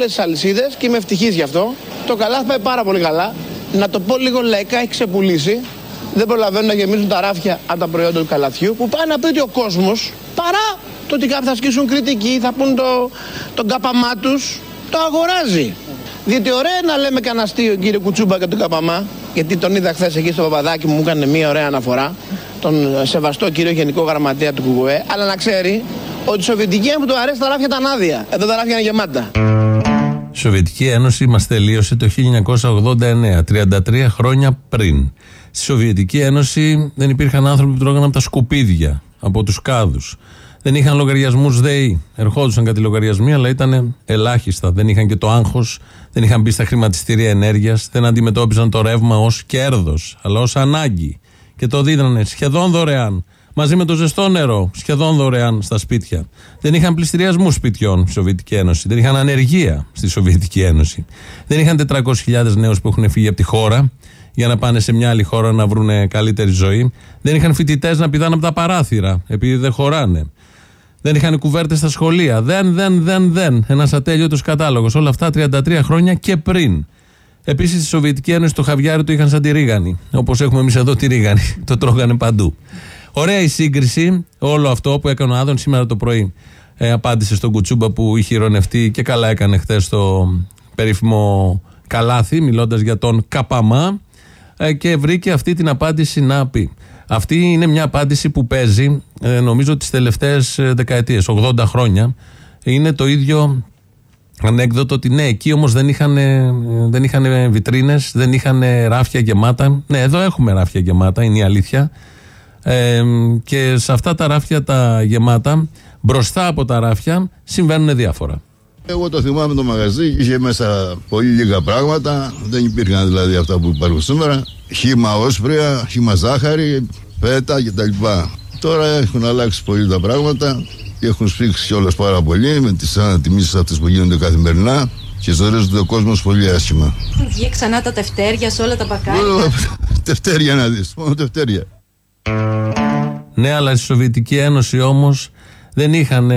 σε όλες τις αλυσίδες και είμαι ευτυχής γι' αυτό. Το καλάθι πάει πάρα πολύ καλά. Να το πω λίγο λαϊκά, έχει ξεπουλήσει. Δεν προλαβαίνουν να γεμίζουν τα ράφια από τα προϊόντα του καλαθιού που πάει να πει ότι ο κόσμος παρά το ότι κάποιοι θα ασκήσουν κριτική, θα πούν το, τον κάπαμά τους, το αγοράζει. Διότι ωραία να λέμε κανένα αστείο κύριε Κουτσούμπα και τον καπαμά, γιατί τον είδα χθες εκεί στο παπαδάκι μου, μου έκανε μια ωραία αναφορά, τον σεβαστό κύριο Γενικό Γραμματέα του Κουκουέ, αλλά να ξέρει ότι η Σοβιετική Ένωση του αρέσει τα ράφια ήταν άδεια. Εδώ τα ράφια είναι γεμάτα. Η Σοβιετική Ένωση μας τελείωσε το 1989, 33 χρόνια πριν. Στη Σοβιετική Ένωση δεν υπήρχαν άνθρωποι που τρώγαν από τα σκουπίδια, από τους κάδους. Δεν είχαν λογαριασμούς ΔΕΗ. Ερχόντουσαν κάτι λογαριασμοί, αλλά ήταν ελάχιστα. Δεν είχαν και το άγχος, δεν είχαν μπει στα χρηματιστήρια ενέργειας, δεν αντιμετώπιζαν το ρεύμα ως κέρδος, αλλά ως ανάγκη. Και το δίδανε σχεδόν δωρεάν. Μαζί με το ζεστό νερό, σχεδόν δωρεάν στα σπίτια. Δεν είχαν πληστηριασμού σπιτιών στη Σοβιετική Ένωση. Δεν είχαν ανεργία στη Σοβιετική Ένωση. Δεν είχαν 400.000 νέους που έχουν φύγει από τη χώρα για να πάνε σε μια άλλη χώρα να βρουν καλύτερη ζωή. Δεν είχαν φοιτητές να πηδάνε από τα παράθυρα, επειδή δεν χωράνε. Δεν είχαν κουβέρτες στα σχολεία. Δεν, δεν, δεν, δεν. Ένας ατέλειωτος κατάλογος. Όλα αυτά 33 χρόνια και πριν. Επίσης στη Σοβιετική Ένωση το χαβιάρι το είχαν σαν τη ρίγανη. Όπως έχουμε εμείς εδώ τη ρίγανη. το τρώγανε παντού. Ωραία η σύγκριση. Όλο αυτό που έκανε ο Άδων σήμερα το πρωί. Ε, απάντησε στον Κουτσούμπα που είχε ηρωνευτεί και καλά έκανε χθες στο περίφημο καλάθι, μιλώντας για τον Καπαμά. Ε, και βρήκε αυτή την απάντηση να πει. Αυτή είναι μια απάντηση που παίζει ε, νομίζω τις τελευταίες ε, δεκαετίες, 80 χρόνια. Είναι το ίδιο ανέκδοτο ότι ναι, εκεί όμως δεν είχαν, ε, δεν είχαν βιτρίνες, δεν είχαν ράφια γεμάτα. Ναι, εδώ έχουμε ράφια γεμάτα, είναι η αλήθεια. Ε, και σε αυτά τα ράφια τα γεμάτα, μπροστά από τα ράφια, συμβαίνουν διάφορα. Εγώ το θυμάμαι το μαγαζί, είχε μέσα πολύ λίγα πράγματα. Δεν υπήρχαν δηλαδή αυτά που υπάρχουν σήμερα. Χήμα όσπρια, χήμα ζάχαρη, πέτα κτλ. Τώρα έχουν αλλάξει πολύ τα πράγματα και έχουν σφίξει κιόλας πάρα πολύ με τις ανατιμήσεις αυτές που γίνονται καθημερινά και ζορίζονται ο κόσμος πολύ άσχημα. Έχουν βγει ξανά τα τευτέρια σε όλα τα μπακάλια. τευτέρια να δεις, μόνο τευτέρια. Ναι, αλλά στη Σοβιετική Ένωση όμως δεν είχαν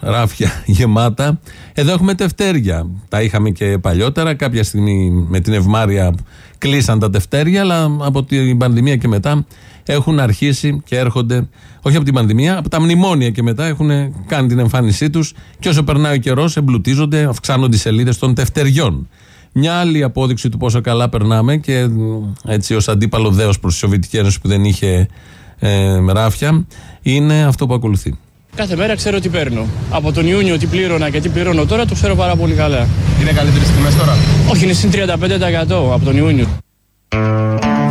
ράφια γεμάτα. Εδώ έχουμε τευτέρια. Τα είχαμε και παλιότερα. Κάποια στιγμή με την ευμάρεια κλείσαν τα τευτέρια, αλλά από την πανδημία και μετά έχουν αρχίσει και έρχονται, όχι από την πανδημία, από τα μνημόνια και μετά έχουν κάνει την εμφάνισή τους. Και όσο περνάει ο καιρός, εμπλουτίζονται, αυξάνονται οι σελίδες των τευτεριών. Μια άλλη απόδειξη του πόσο καλά περνάμε και έτσι ως αντίπαλο δέος προς τη Σοβιετική Ένωση που δεν είχε ε, ράφια, είναι αυτό που ακολουθεί. Κάθε μέρα ξέρω τι παίρνω. Από τον Ιούνιο τι πλήρωνα και τι πληρώνω τώρα το ξέρω πάρα πολύ καλά. Είναι καλύτερες τιμέ τώρα; Όχι, είναι συν 35% από τον Ιούνιο.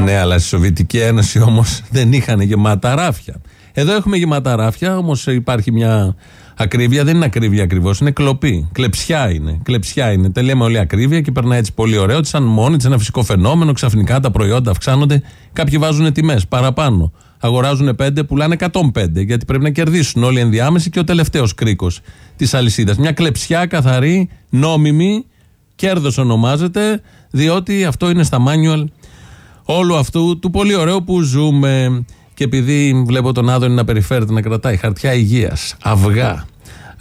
Ναι, αλλά στη Σοβιετική Ένωση όμως δεν είχαν γεμάτα ράφια. Εδώ έχουμε γεμάτα ράφια, όμως υπάρχει μια ακρίβεια. Δεν είναι ακρίβεια ακριβώς, είναι κλοπή. Κλεψιά είναι. Κλεψιά είναι. Τα λέμε όλη ακρίβεια και περνάει έτσι πολύ ωραίο. Ότι σαν μόνη τη ένα φυσικό φαινόμενο, ξαφνικά τα προϊόντα αυξάνονται. Κάποιοι βάζουν τιμές παραπάνω. Αγοράζουν 5, πουλάνε 105 γιατί πρέπει να κερδίσουν όλοι οι ενδιάμεσοι και ο τελευταίος κρίκος της αλυσίδας. Μια κλεψιά καθαρή, νόμιμη, κέρδος ονομάζεται, διότι αυτό είναι στα manual όλου αυτού του πολύ ωραίου που ζούμε. Και επειδή βλέπω τον Άδωνη να περιφέρεται να κρατάει χαρτιά υγείας, αυγά,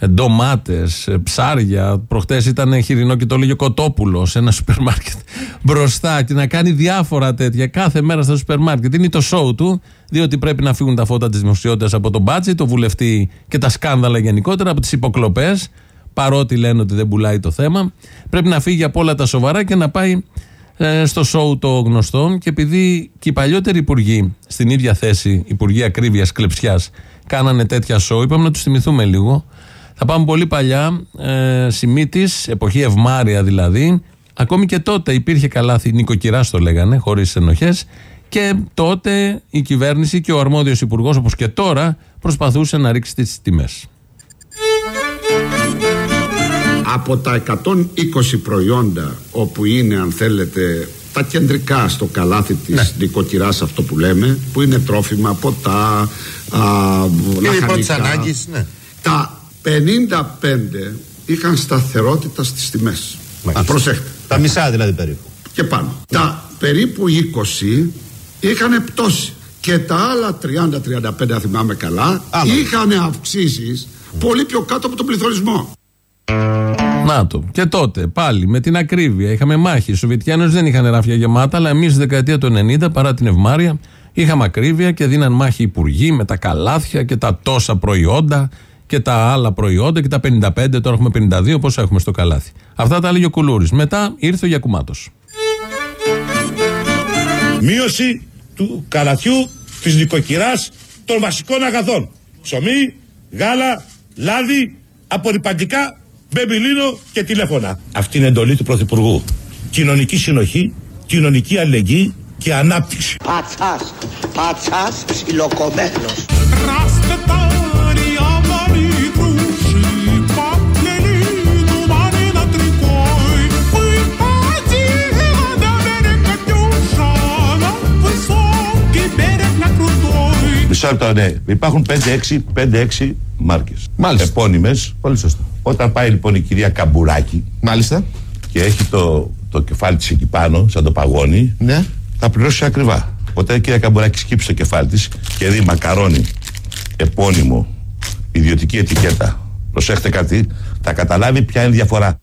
ντομάτες, ψάρια. Προχτές ήταν χοιρινό και το έλεγε κοτόπουλο σε ένα σούπερ μάρκετ μπροστά και να κάνει διάφορα τέτοια κάθε μέρα στο σούπερ μάρκετ. Είναι το σόου του, διότι πρέπει να φύγουν τα φώτα της δημοσιότητας από τον Πάτση, το βουλευτή και τα σκάνδαλα γενικότερα, από τις υποκλοπές. Παρότι λένε ότι δεν πουλάει το θέμα, πρέπει να φύγει από όλα τα σοβαρά και να πάει ε, στο σοου το γνωστό. Και επειδή και οι παλιότεροι υπουργοί στην ίδια θέση, υπουργοί ακρίβειας κλεψιάς, κάνανε τέτοια σοου, είπαμε να τους θυμηθούμε λίγο. Θα πάμε πολύ παλιά, ε, Σιμίτη, εποχή ευμάρια δηλαδή. Ακόμη και τότε υπήρχε καλάθι, νοικοκυρά το λέγανε, χωρίς ενοχές. Και τότε η κυβέρνηση και ο αρμόδιος υπουργός, όπως και τώρα, προσπαθούσε να ρίξει τις τιμές. Από τα 120 προϊόντα όπου είναι αν θέλετε τα κεντρικά στο καλάθι της ναι. νοικοκυράς αυτό που λέμε που είναι τρόφιμα, ποτά, α, λαχανικά, ναι. τα 55 είχαν σταθερότητα στις τιμές. Προσέχτε. Τα μισά δηλαδή περίπου. Και πάνω. Τα περίπου 20 είχαν πτώσει. Και τα άλλα 30-35, αν θυμάμαι καλά, είχαν αυξήσεις πολύ πιο κάτω από τον πληθωρισμό. Να το. Και τότε πάλι με την ακρίβεια είχαμε μάχη. Οι Σοβιετικοί Ένωση δεν είχαν ράφια γεμάτα, αλλά εμείς στη δεκαετία του 90 παρά την ευμάρεια είχαμε ακρίβεια και δίναν μάχη υπουργοί με τα καλάθια και τα τόσα προϊόντα και τα άλλα προϊόντα και τα 55, τώρα έχουμε 52, πόσα έχουμε στο καλάθι. Αυτά τα έλεγε ο Κουλούρης. Μετά ήρθε ο Γιακουμάτος. Μείωση του καλαθιού της νοικοκυράς των βασικών αγαθών. Ψωμί, γάλα, λάδι, απορριπαντικά, μπεμπιλίνο και τηλέφωνα. Αυτή είναι εντολή του Πρωθυπουργού. Κοινωνική συνοχή, κοινωνική αλληλεγγύη και ανάπτυξη. Πατσάς, πατσάς ψιλοκομμένος. Μισό λεπτό, ναι. Υπάρχουν 5-6 5-6 μάρκες. Μάλιστα. Επώνυμες. Πολύ σωστό. Όταν πάει λοιπόν η κυρία Καμπουράκη Μάλιστα. και έχει το, το κεφάλι της εκεί πάνω, σαν το παγόνι, Ναι. θα πληρώσει ακριβά. Όταν η κυρία Καμπουράκη σκύψει το κεφάλι της και δει μακαρόνι, επώνυμο, ιδιωτική ετικέτα, προσέχτε κάτι, θα καταλάβει ποια είναι η διαφορά.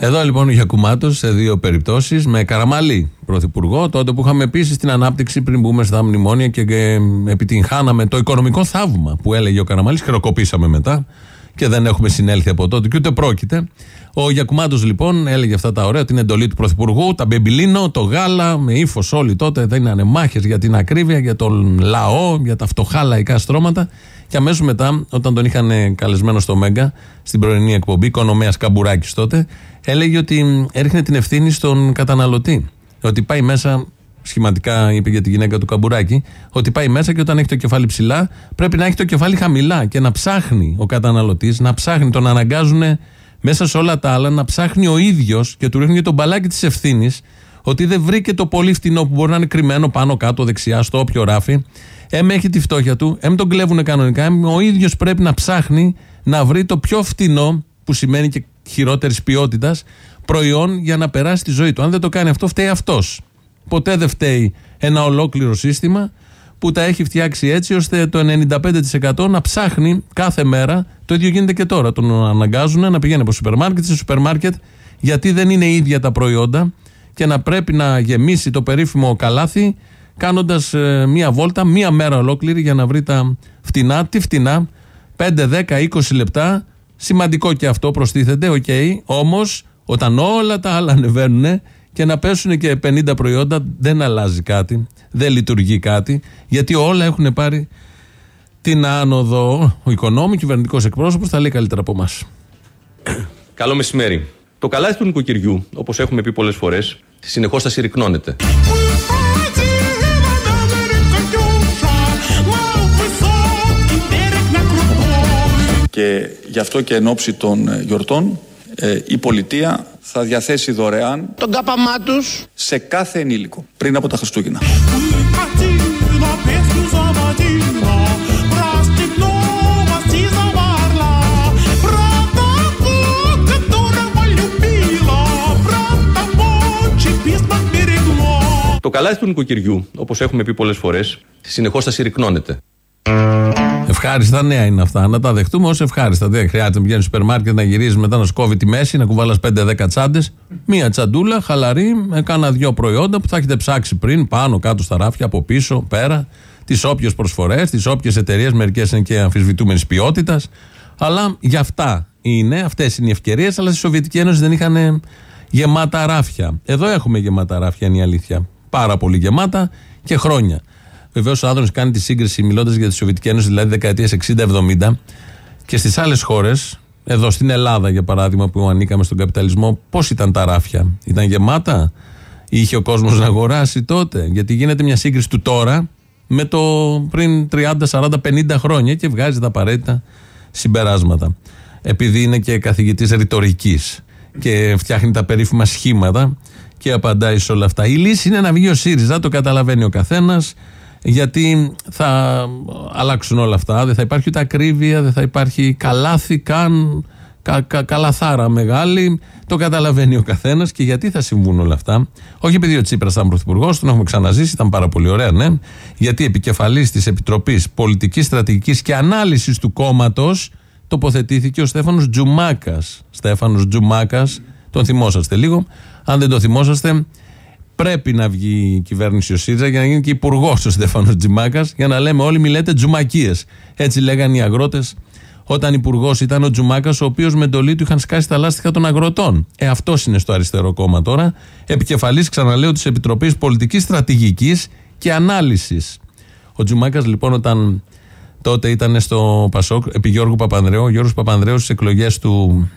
Εδώ λοιπόν ο Γιακουμάτος σε δύο περιπτώσεις με Καραμαλή πρωθυπουργό, τότε που είχαμε επίση την ανάπτυξη πριν μπούμε στα μνημόνια και ε, επιτυγχάναμε το οικονομικό θαύμα που έλεγε ο Καραμαλής. Χειροκοπήσαμε μετά και δεν έχουμε συνέλθει από τότε και ούτε πρόκειται. Ο Γιακουμάτο λοιπόν έλεγε αυτά τα ωραία, την εντολή του πρωθυπουργού, τα μπεμπιλίνο, το γάλα, με ύφος όλοι τότε. Δεν είναι μάχες για την ακρίβεια, για τον λαό, για τα φτωχά λαϊκά στρώματα. Και αμέσως μετά, όταν τον είχαν καλεσμένο στο Μέγκα, στην πρωινή εκπομπή, οικονομέα Καμπουράκης τότε, έλεγε ότι μ, έριχνε την ευθύνη στον καταναλωτή. Ότι πάει μέσα, σχηματικά είπε για τη γυναίκα του Καμπουράκη, ότι πάει μέσα και όταν έχει το κεφάλι ψηλά, πρέπει να έχει το κεφάλι χαμηλά και να ψάχνει ο καταναλωτής, να ψάχνει, τον αναγκάζουν μέσα σε όλα τα άλλα να ψάχνει ο ίδιος και του ρίχνει και τον μπαλάκι της ευθύνης ότι δεν βρήκε το πολύ φτηνό που μπορεί να είναι κρυμμένο πάνω κάτω δεξιά στο όποιο ράφι. Εμ έχει τη φτώχεια του, εμ τον κλέβουν κανονικά, εμ ο ίδιος πρέπει να ψάχνει να βρει το πιο φτηνό, που σημαίνει και χειρότερης ποιότητας, προϊόν για να περάσει τη ζωή του. Αν δεν το κάνει αυτό, φταίει αυτός. Ποτέ δεν φταίει ένα ολόκληρο σύστημα που τα έχει φτιάξει έτσι ώστε το 95% να ψάχνει κάθε μέρα. Το ίδιο γίνεται και τώρα. Τον αναγκάζουν να πηγαίνει από σούπερ μάρκετ σε σούπερ μάρκετ γιατί δεν είναι ίδια τα προϊόντα και να πρέπει να γεμίσει το περίφημο καλάθι κάνοντας μία βόλτα, μία μέρα ολόκληρη για να βρει τα φτηνά. Τι φτηνά, 5, 10, 20 λεπτά. Σημαντικό και αυτό προστίθεται, οκ. Όμως, όταν όλα τα άλλα ανεβαίνουν και να πέσουν και 50 προϊόντα, δεν αλλάζει κάτι. Δεν λειτουργεί κάτι. Γιατί όλα έχουν πάρει την άνοδο. Ο Οικονόμου, κυβερνητικός εκπρόσωπος, τα λέει καλύτερα από εμάς. Καλό μεσημέρι. Το καλάθι του νοικοκυριού, όπως έχουμε πει πολλές φορές, συνεχώς θα συρρικνώνεται. Και γι' αυτό και εν ώψη των ε, γιορτών ε, η πολιτεία θα διαθέσει δωρεάν Τον κάπαμά τους. σε κάθε ενήλικο πριν από τα Χριστούγεννα. Το καλάθι του νοικοκυριού, όπως έχουμε πει πολλές φορές, συνεχώς θα συρρυκνώνεται. Ευχάριστα νέα είναι αυτά. Να τα δεχτούμε ω ευχάριστα. Δεν χρειάζεται να πηγαίνεις στο σούπερ μάρκετ να γυρίζεις μετά να σκόβει τη μέση, να κουβάλα 5-10 τσάντες. Μία τσαντούλα, χαλαρή, με κάνα δυο προϊόντα που θα έχετε ψάξει πριν, πάνω, κάτω στα ράφια, από πίσω, πέρα. Τις όποιες προσφορές, τις όποιες εταιρείες, μερικές είναι και αμφισβητούμενης ποιότητας. Αλλά για αυτά είναι, αυτές είναι οι ευκαιρίες. Αλλά στη Σοβιετική Ένωση δεν είχαν γεμάτα ράφια. Εδώ έχουμε γεμάτα ράφια, είναι η αλήθεια. Πάρα πολύ γεμάτα και χρόνια. Βεβαίως ο Άδωνης κάνει τη σύγκριση μιλώντας για τη Σοβιετική Ένωση, δηλαδή δεκαετίες 60-70 και στις άλλες χώρες, εδώ στην Ελλάδα για παράδειγμα που ανήκαμε στον καπιταλισμό, πώς ήταν τα ράφια; Ήταν γεμάτα, είχε ο κόσμος να αγοράσει τότε; Γιατί γίνεται μια σύγκριση του τώρα με το πριν 30, 40, 50 χρόνια και βγάζει τα απαραίτητα συμπεράσματα. Επειδή είναι και καθηγητής ρητορικής και φτιάχνει τα περίφημα σχήματα και απαντάει σε όλα αυτά. Η λύση είναι να βγει ο ΣΥΡΙΖΑ, το καταλαβαίνει ο καθένας, γιατί θα αλλάξουν όλα αυτά. Δεν θα υπάρχει ούτε ακρίβεια, δεν θα υπάρχει καλάθι καν, κα, κα, καλαθάρα μεγάλη. Το καταλαβαίνει ο καθένας και γιατί θα συμβούν όλα αυτά. Όχι επειδή ο Τσίπρας ήταν πρωθυπουργός, τον έχουμε ξαναζήσει, ήταν πάρα πολύ ωραία, ναι. Γιατί επικεφαλής της Επιτροπής Πολιτικής Στρατηγικής και Ανάλυσης του κόμματος τοποθετήθηκε ο Στέφανος Τζουμάκας. Στέφανος Τζουμάκας, τον θυμόσαστε λίγο. Αν δεν το θυμόσαστε, πρέπει να βγει η κυβέρνηση ο ΣΥΡΙΖΑ για να γίνει και υπουργός ο Στέφανος Τζουμάκας για να λέμε όλοι μη λέτε τζουμακίες. Έτσι λέγανε οι αγρότες όταν υπουργός ήταν ο Τζουμάκας, ο οποίος με εντολή του είχαν σκάσει τα λάστιχα των αγροτών. Ε, αυτό είναι στο αριστερό κόμμα τώρα. Επικεφαλής, ξαναλέω, της Επιτροπής Πολιτικής Στρατηγικής και Ανάλυσης. Ο Τζουμάκας, λοιπόν, όταν τότε ήταν στο Πασόκ, επί Γιώργου Παπανδρέου, ο Γιώργος Παπανδρέου στις εκλογές του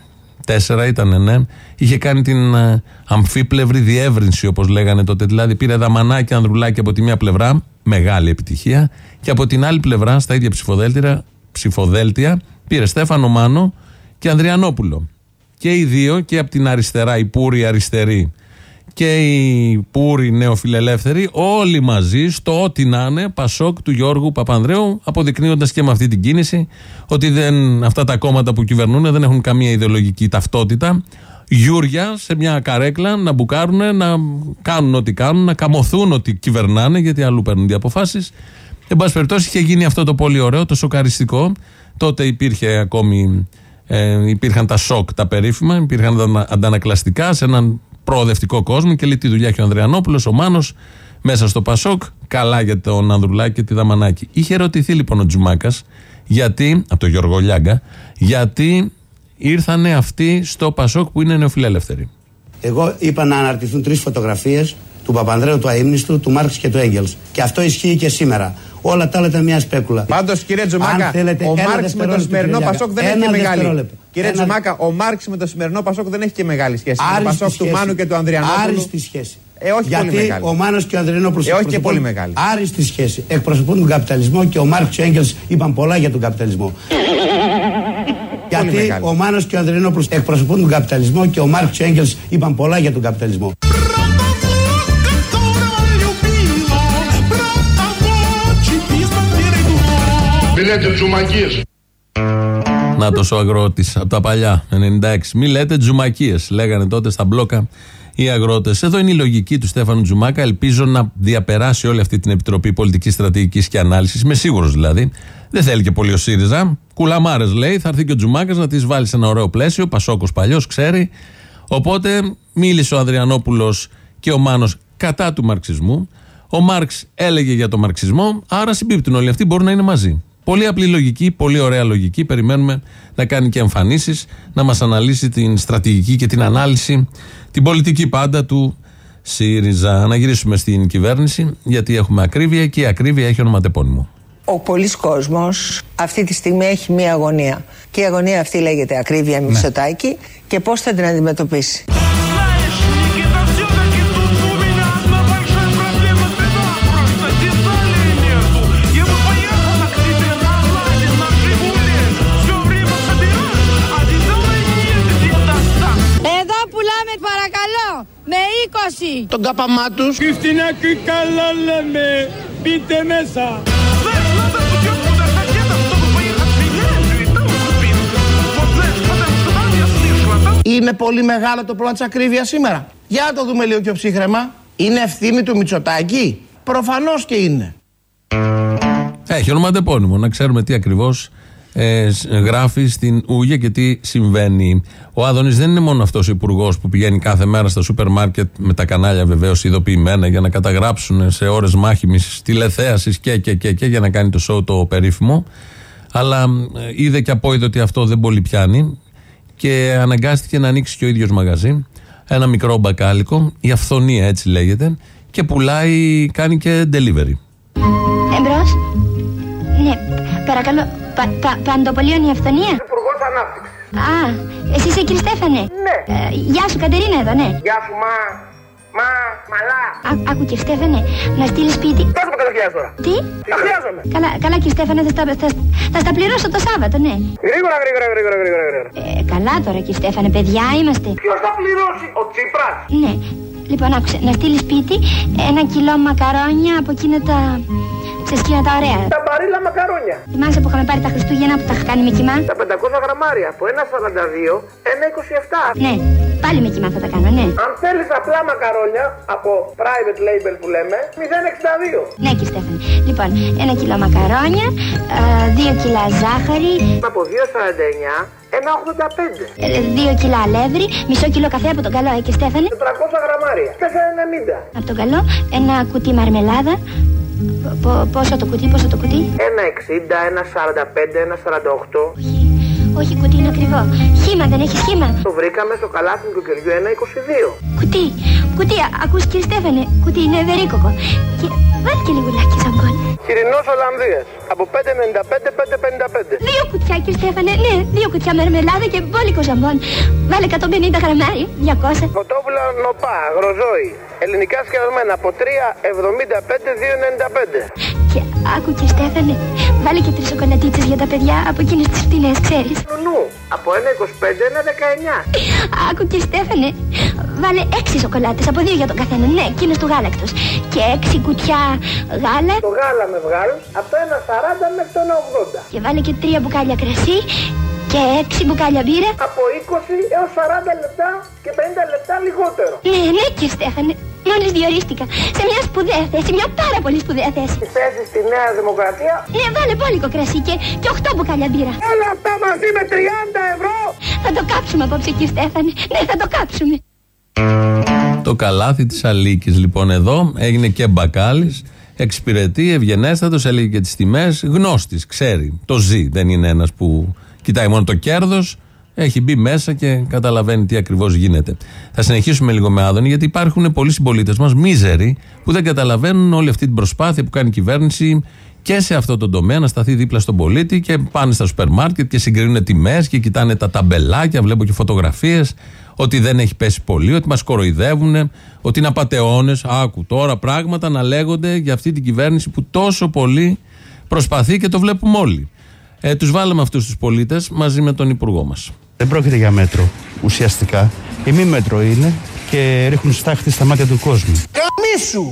4 ήταν, ναι, είχε κάνει την ε, αμφίπλευρη διεύρυνση, όπως λέγανε τότε. Δηλαδή, πήρε δαμανάκι, ανδρουλάκι από τη μία πλευρά, μεγάλη επιτυχία, και από την άλλη πλευρά, στα ίδια ψηφοδέλτια, ψηφοδέλτια Πήρε Στέφανο Μάνο και Ανδριανόπουλο. Και οι δύο, και από την αριστερά, οι πούροι αριστεροί και οι πούροι νεοφιλελεύθεροι, όλοι μαζί στο ό,τι να είναι, Πασόκ του Γιώργου Παπανδρέου, αποδεικνύοντας και με αυτή την κίνηση ότι δεν, αυτά τα κόμματα που κυβερνούν δεν έχουν καμία ιδεολογική ταυτότητα. Γιούρια σε μια καρέκλα να μπουκάρουν, να κάνουν ό,τι κάνουν, να καμωθούν ότι κυβερνάνε, γιατί αλλού παίρνουν οι αποφάσει. Εν πάση περιπτώσει, είχε γίνει αυτό το πολύ ωραίο, το σοκαριστικό, Τότε υπήρχε ακόμη, ε, υπήρχαν τα σοκ τα περίφημα, υπήρχαν τα αντανακλαστικά σε έναν προοδευτικό κόσμο και λέει τη δουλειά έχει ο Ανδριανόπουλο, ο Μάνος, μέσα στο Πασόκ. Καλά για τον Ανδρουλάκη και τη Δαμανάκη. Είχε ερωτηθεί λοιπόν ο Τζουμάκας, γιατί, από τον Γιώργο Λιάγκα, γιατί ήρθανε αυτοί στο Πασόκ που είναι νεοφιλέλευθεροι. Εγώ είπα να αναρτηθούν τρεις φωτογραφίες του Παπανδρέου, του Αίμνηστου, του Μάρξ και του Έγκελς. Και αυτό ισχύει και σήμερα. Όλα τα άλλα ήταν μια σπέκουλα. Πάντως, κύριε Τζουμάκα, ο Μάρξ με το σημερινό Πασόκ δεν έχει και μεγάλη. Κύριε Τζουμάκα, ο Μάρξ με το σημερινό Πασόκ δεν έχει και μεγάλη σχέση. Με το Πασόκ του Μάνου και του Ανδριανόπουλου. Άριστη σχέση. Ε, όχι Γιατί πολύ μεγάλη. ο Μάνος και ο Ανδριανόπουλος. Ε, όχι και πολύ μεγάλη. Άριστη σχέση. Εκπροσωπούν τον καπιταλισμό και ο Μάρξ και ο Έγκελς είπαν πολλά για τον καπιταλισμό. Γιατί ο Μάνος και ο Ανδριανόπουλος εκπροσωπούν τον καπιταλισμό και ο Μάρξ και ο Έγκελς είπαν πολλά για τον καπιταλισμό. Λέτε τζουμακίες. Να το ο αγρότης από τα παλιά, 96. Μη λέτε τζουμακίες, λέγανε τότε στα μπλόκα οι αγρότες. Εδώ είναι η λογική του Στέφανου Τζουμάκα. Ελπίζω να διαπεράσει όλη αυτή την Επιτροπή Πολιτικής Στρατηγικής και Ανάλυσης. Είμαι σίγουρος δηλαδή. Δεν θέλει και πολύ ο ΣΥΡΙΖΑ. Κουλαμάρες λέει. Θα έρθει και ο Τζουμάκας να της βάλει σε ένα ωραίο πλαίσιο. Πασόκος παλιός, ξέρει. Οπότε μίλησε ο Ανδριανόπουλος και ο Μάνος κατά του μαρξισμού. Ο Μάρξ έλεγε για τον μαρξισμό, άρα συμπίπτουν όλοι αυτοί, μπορούν να είναι μαζί. Πολύ απλή λογική, πολύ ωραία λογική. Περιμένουμε να κάνει και εμφανίσεις, να μας αναλύσει την στρατηγική και την ανάλυση, την πολιτική πάντα του ΣΥΡΙΖΑ. Να γυρίσουμε στην κυβέρνηση, γιατί έχουμε ακρίβεια και η ακρίβεια έχει ονοματεπώνυμο. Ο πολλή κόσμος αυτή τη στιγμή έχει μία αγωνία. Και η αγωνία αυτή λέγεται ακρίβεια ναι. Μητσοτάκη και πώς θα την αντιμετωπίσει. Τον κάπαμά τους. και καλά λέμε. Μπείτε μέσα. Είναι πολύ μεγάλο το πρόβλημα της ακρίβειας σήμερα. Για να το δούμε λίγο πιο ψύχρεμα. Είναι ευθύνη του Μητσοτάκη; Προφανώς και είναι. Έχει ονοματεπώνυμο, να ξέρουμε τι ακριβώς ε, γράφει στην Ούγια και τι συμβαίνει. Ο Άδωνης δεν είναι μόνο αυτός ο υπουργός που πηγαίνει κάθε μέρα στα σούπερ μάρκετ με τα κανάλια βεβαίως ειδοποιημένα για να καταγράψουν σε ώρες μάχημης τηλεθέασης και, και, και, και για να κάνει το σοου το περίφημο. Αλλά ε, είδε και απόειδε ότι αυτό δεν πολύ πιάνει και αναγκάστηκε να ανοίξει και ο ίδιος μαγαζί. Ένα μικρό μπακάλικο, η αυθονία έτσι λέγεται, και πουλάει, κάνει και delivery. Εμπρός. Ναι, παρακαλώ, Πα, πα, παντοπολίων η αυθονία; Υπουργός Ανάπτυξης. Α, εσύ είσαι κύριε Στέφανε; Ναι. Ε, γεια σου, Κατερίνα εδώ, ναι. Γεια σου, μα. Μα, μαλά. Α, άκου και Στέφανε, να στείλεις σπίτι. Πες μου τα τώρα. Τι; Τα χρειάζομαι. Καλά, καλά κύριε Στέφανε, θα, θα, θα, στα πληρώσω το Σάββατο, ναι. Γρήγορα, γρήγορα, γρήγορα, γρήγορα. γρήγορα. Ε, καλά τώρα κύριε Στέφανε, παιδιά είμαστε. Ποιος θα πληρώσει, ο Τσίπρας; Ναι. Λοιπόν, άκουσε, να στείλεις σπίτι ένα κιλό μακαρόνια από εκείνα τα σε σκύνα τα ωραία. Τα μπαρίλα μακαρόνια. Θυμάσαι που είχαμε πάρει τα Χριστούγεννα που τα είχα κάνει με κοιμά; Τα 500 γραμμάρια από 1,42, 1,27. Ναι. Πάλι με κοιμά θα τα κάνω, ναι. Αν θέλεις απλά μακαρόνια από private label που λέμε, 0,62. Ναι, κύριε Στέφανε. Λοιπόν, ένα κιλό μακαρόνια, α, δύο κιλά ζάχαρη, Από 2,49, 1,85. ε, δύο κιλά αλεύρι, μισό κιλό καφέ από τον καλό, ε, κύριε Στέφανε. 400 γραμμάρια. 4,90. Από τον καλό, ένα κουτί μαρμελάδα. Πο- πόσο το κουτί, πόσο το κουτί; 1,60, 1,45, 1,48. Όχι, κουτί είναι ακριβό. Χήμα, δεν έχει χήμα. Το βρήκαμε στο καλάθι του κεριού 1,22. Κουτί, κουτί, α- ακούς κύριε Στέφανε, κουτί είναι ευερίκοκο. Και βάλει και λιγουλάκι ζαμπόν. Χοιρινός Ολλανδίας. Από 5,95, 5,55. Δύο κουτιά κύριε Στέφανε, ναι, δύο κουτιά μερμελάδα και μπόλικο ζαμπόν. Βάλε 150 γραμμάρι, 200. Κοτόπουλα νοπά, αγροζόη. Ελληνικά σκευασμένα από 3,75, 2,95. Και άκου κύριε Στέφανε, βάλε και τρεις σοκολατίτσες για τα παιδιά από εκείνες τις φτηνές, ξέρεις. Νου, από 1,25, 1,19. Άκου κύριε Στέφανε, βάλε έξι σοκολάτες από δύο για τον καθένα, ναι, εκείνες του γάλακτος. Και έξι κουτιά γάλα. Το γάλα με βγάλ από το 1,40 μέχρι το 1,80. Και βάλε και τρία μπουκάλια κρασί και έξι μπουκάλια μπύρα. Από 20 έως 40 λεπτά και 50 λεπτά λιγότερο. Ναι, ναι, κύριε Στέφανε. Μόλι διορίστηκα σε μια σπουδαία θέση, μια πάρα πολύ σπουδαία θέση. Τη θέση στη Νέα Δημοκρατία; Ναι, βάλε μπόλικο κρασί και, και 8 μπουκάλια μπύρα. Όλα αυτά μαζί με 30 ευρώ. Θα το κάψουμε απόψε, κύριε Στέφανε. Ναι, θα το κάψουμε. Το καλάθι της Αλίκης λοιπόν εδώ έγινε και μπακάλι. Εξυπηρετεί, ευγενέστατος, έλεγε και τις τιμές. Γνώστης, ξέρει. Το ζει. Δεν είναι ένας που κοιτάει μόνο το κέρδος. Έχει μπει μέσα και καταλαβαίνει τι ακριβώς γίνεται. Θα συνεχίσουμε λίγο με Άδωνη, γιατί υπάρχουν πολλοί συμπολίτες μας, μίζεροι, που δεν καταλαβαίνουν όλη αυτή την προσπάθεια που κάνει η κυβέρνηση και σε αυτό το τομέα να σταθεί δίπλα στον πολίτη και πάνε στα σούπερ μάρκετ και συγκρίνουν τιμές και κοιτάνε τα ταμπελάκια. Βλέπω και φωτογραφίες ότι δεν έχει πέσει πολύ, ότι μας κοροϊδεύουν, ότι είναι απαταιώνες. Άκου τώρα πράγματα να λέγονται για αυτή την κυβέρνηση που τόσο πολύ προσπαθεί και το βλέπουμε όλοι. Ε, τους βάλαμε αυτούς τους πολίτες μαζί με τον Υπουργό μας. Δεν πρόκειται για μέτρο ουσιαστικά. Η μη μέτρο είναι και ρίχνουν στάχτη στα μάτια του κόσμου. Καμίσου!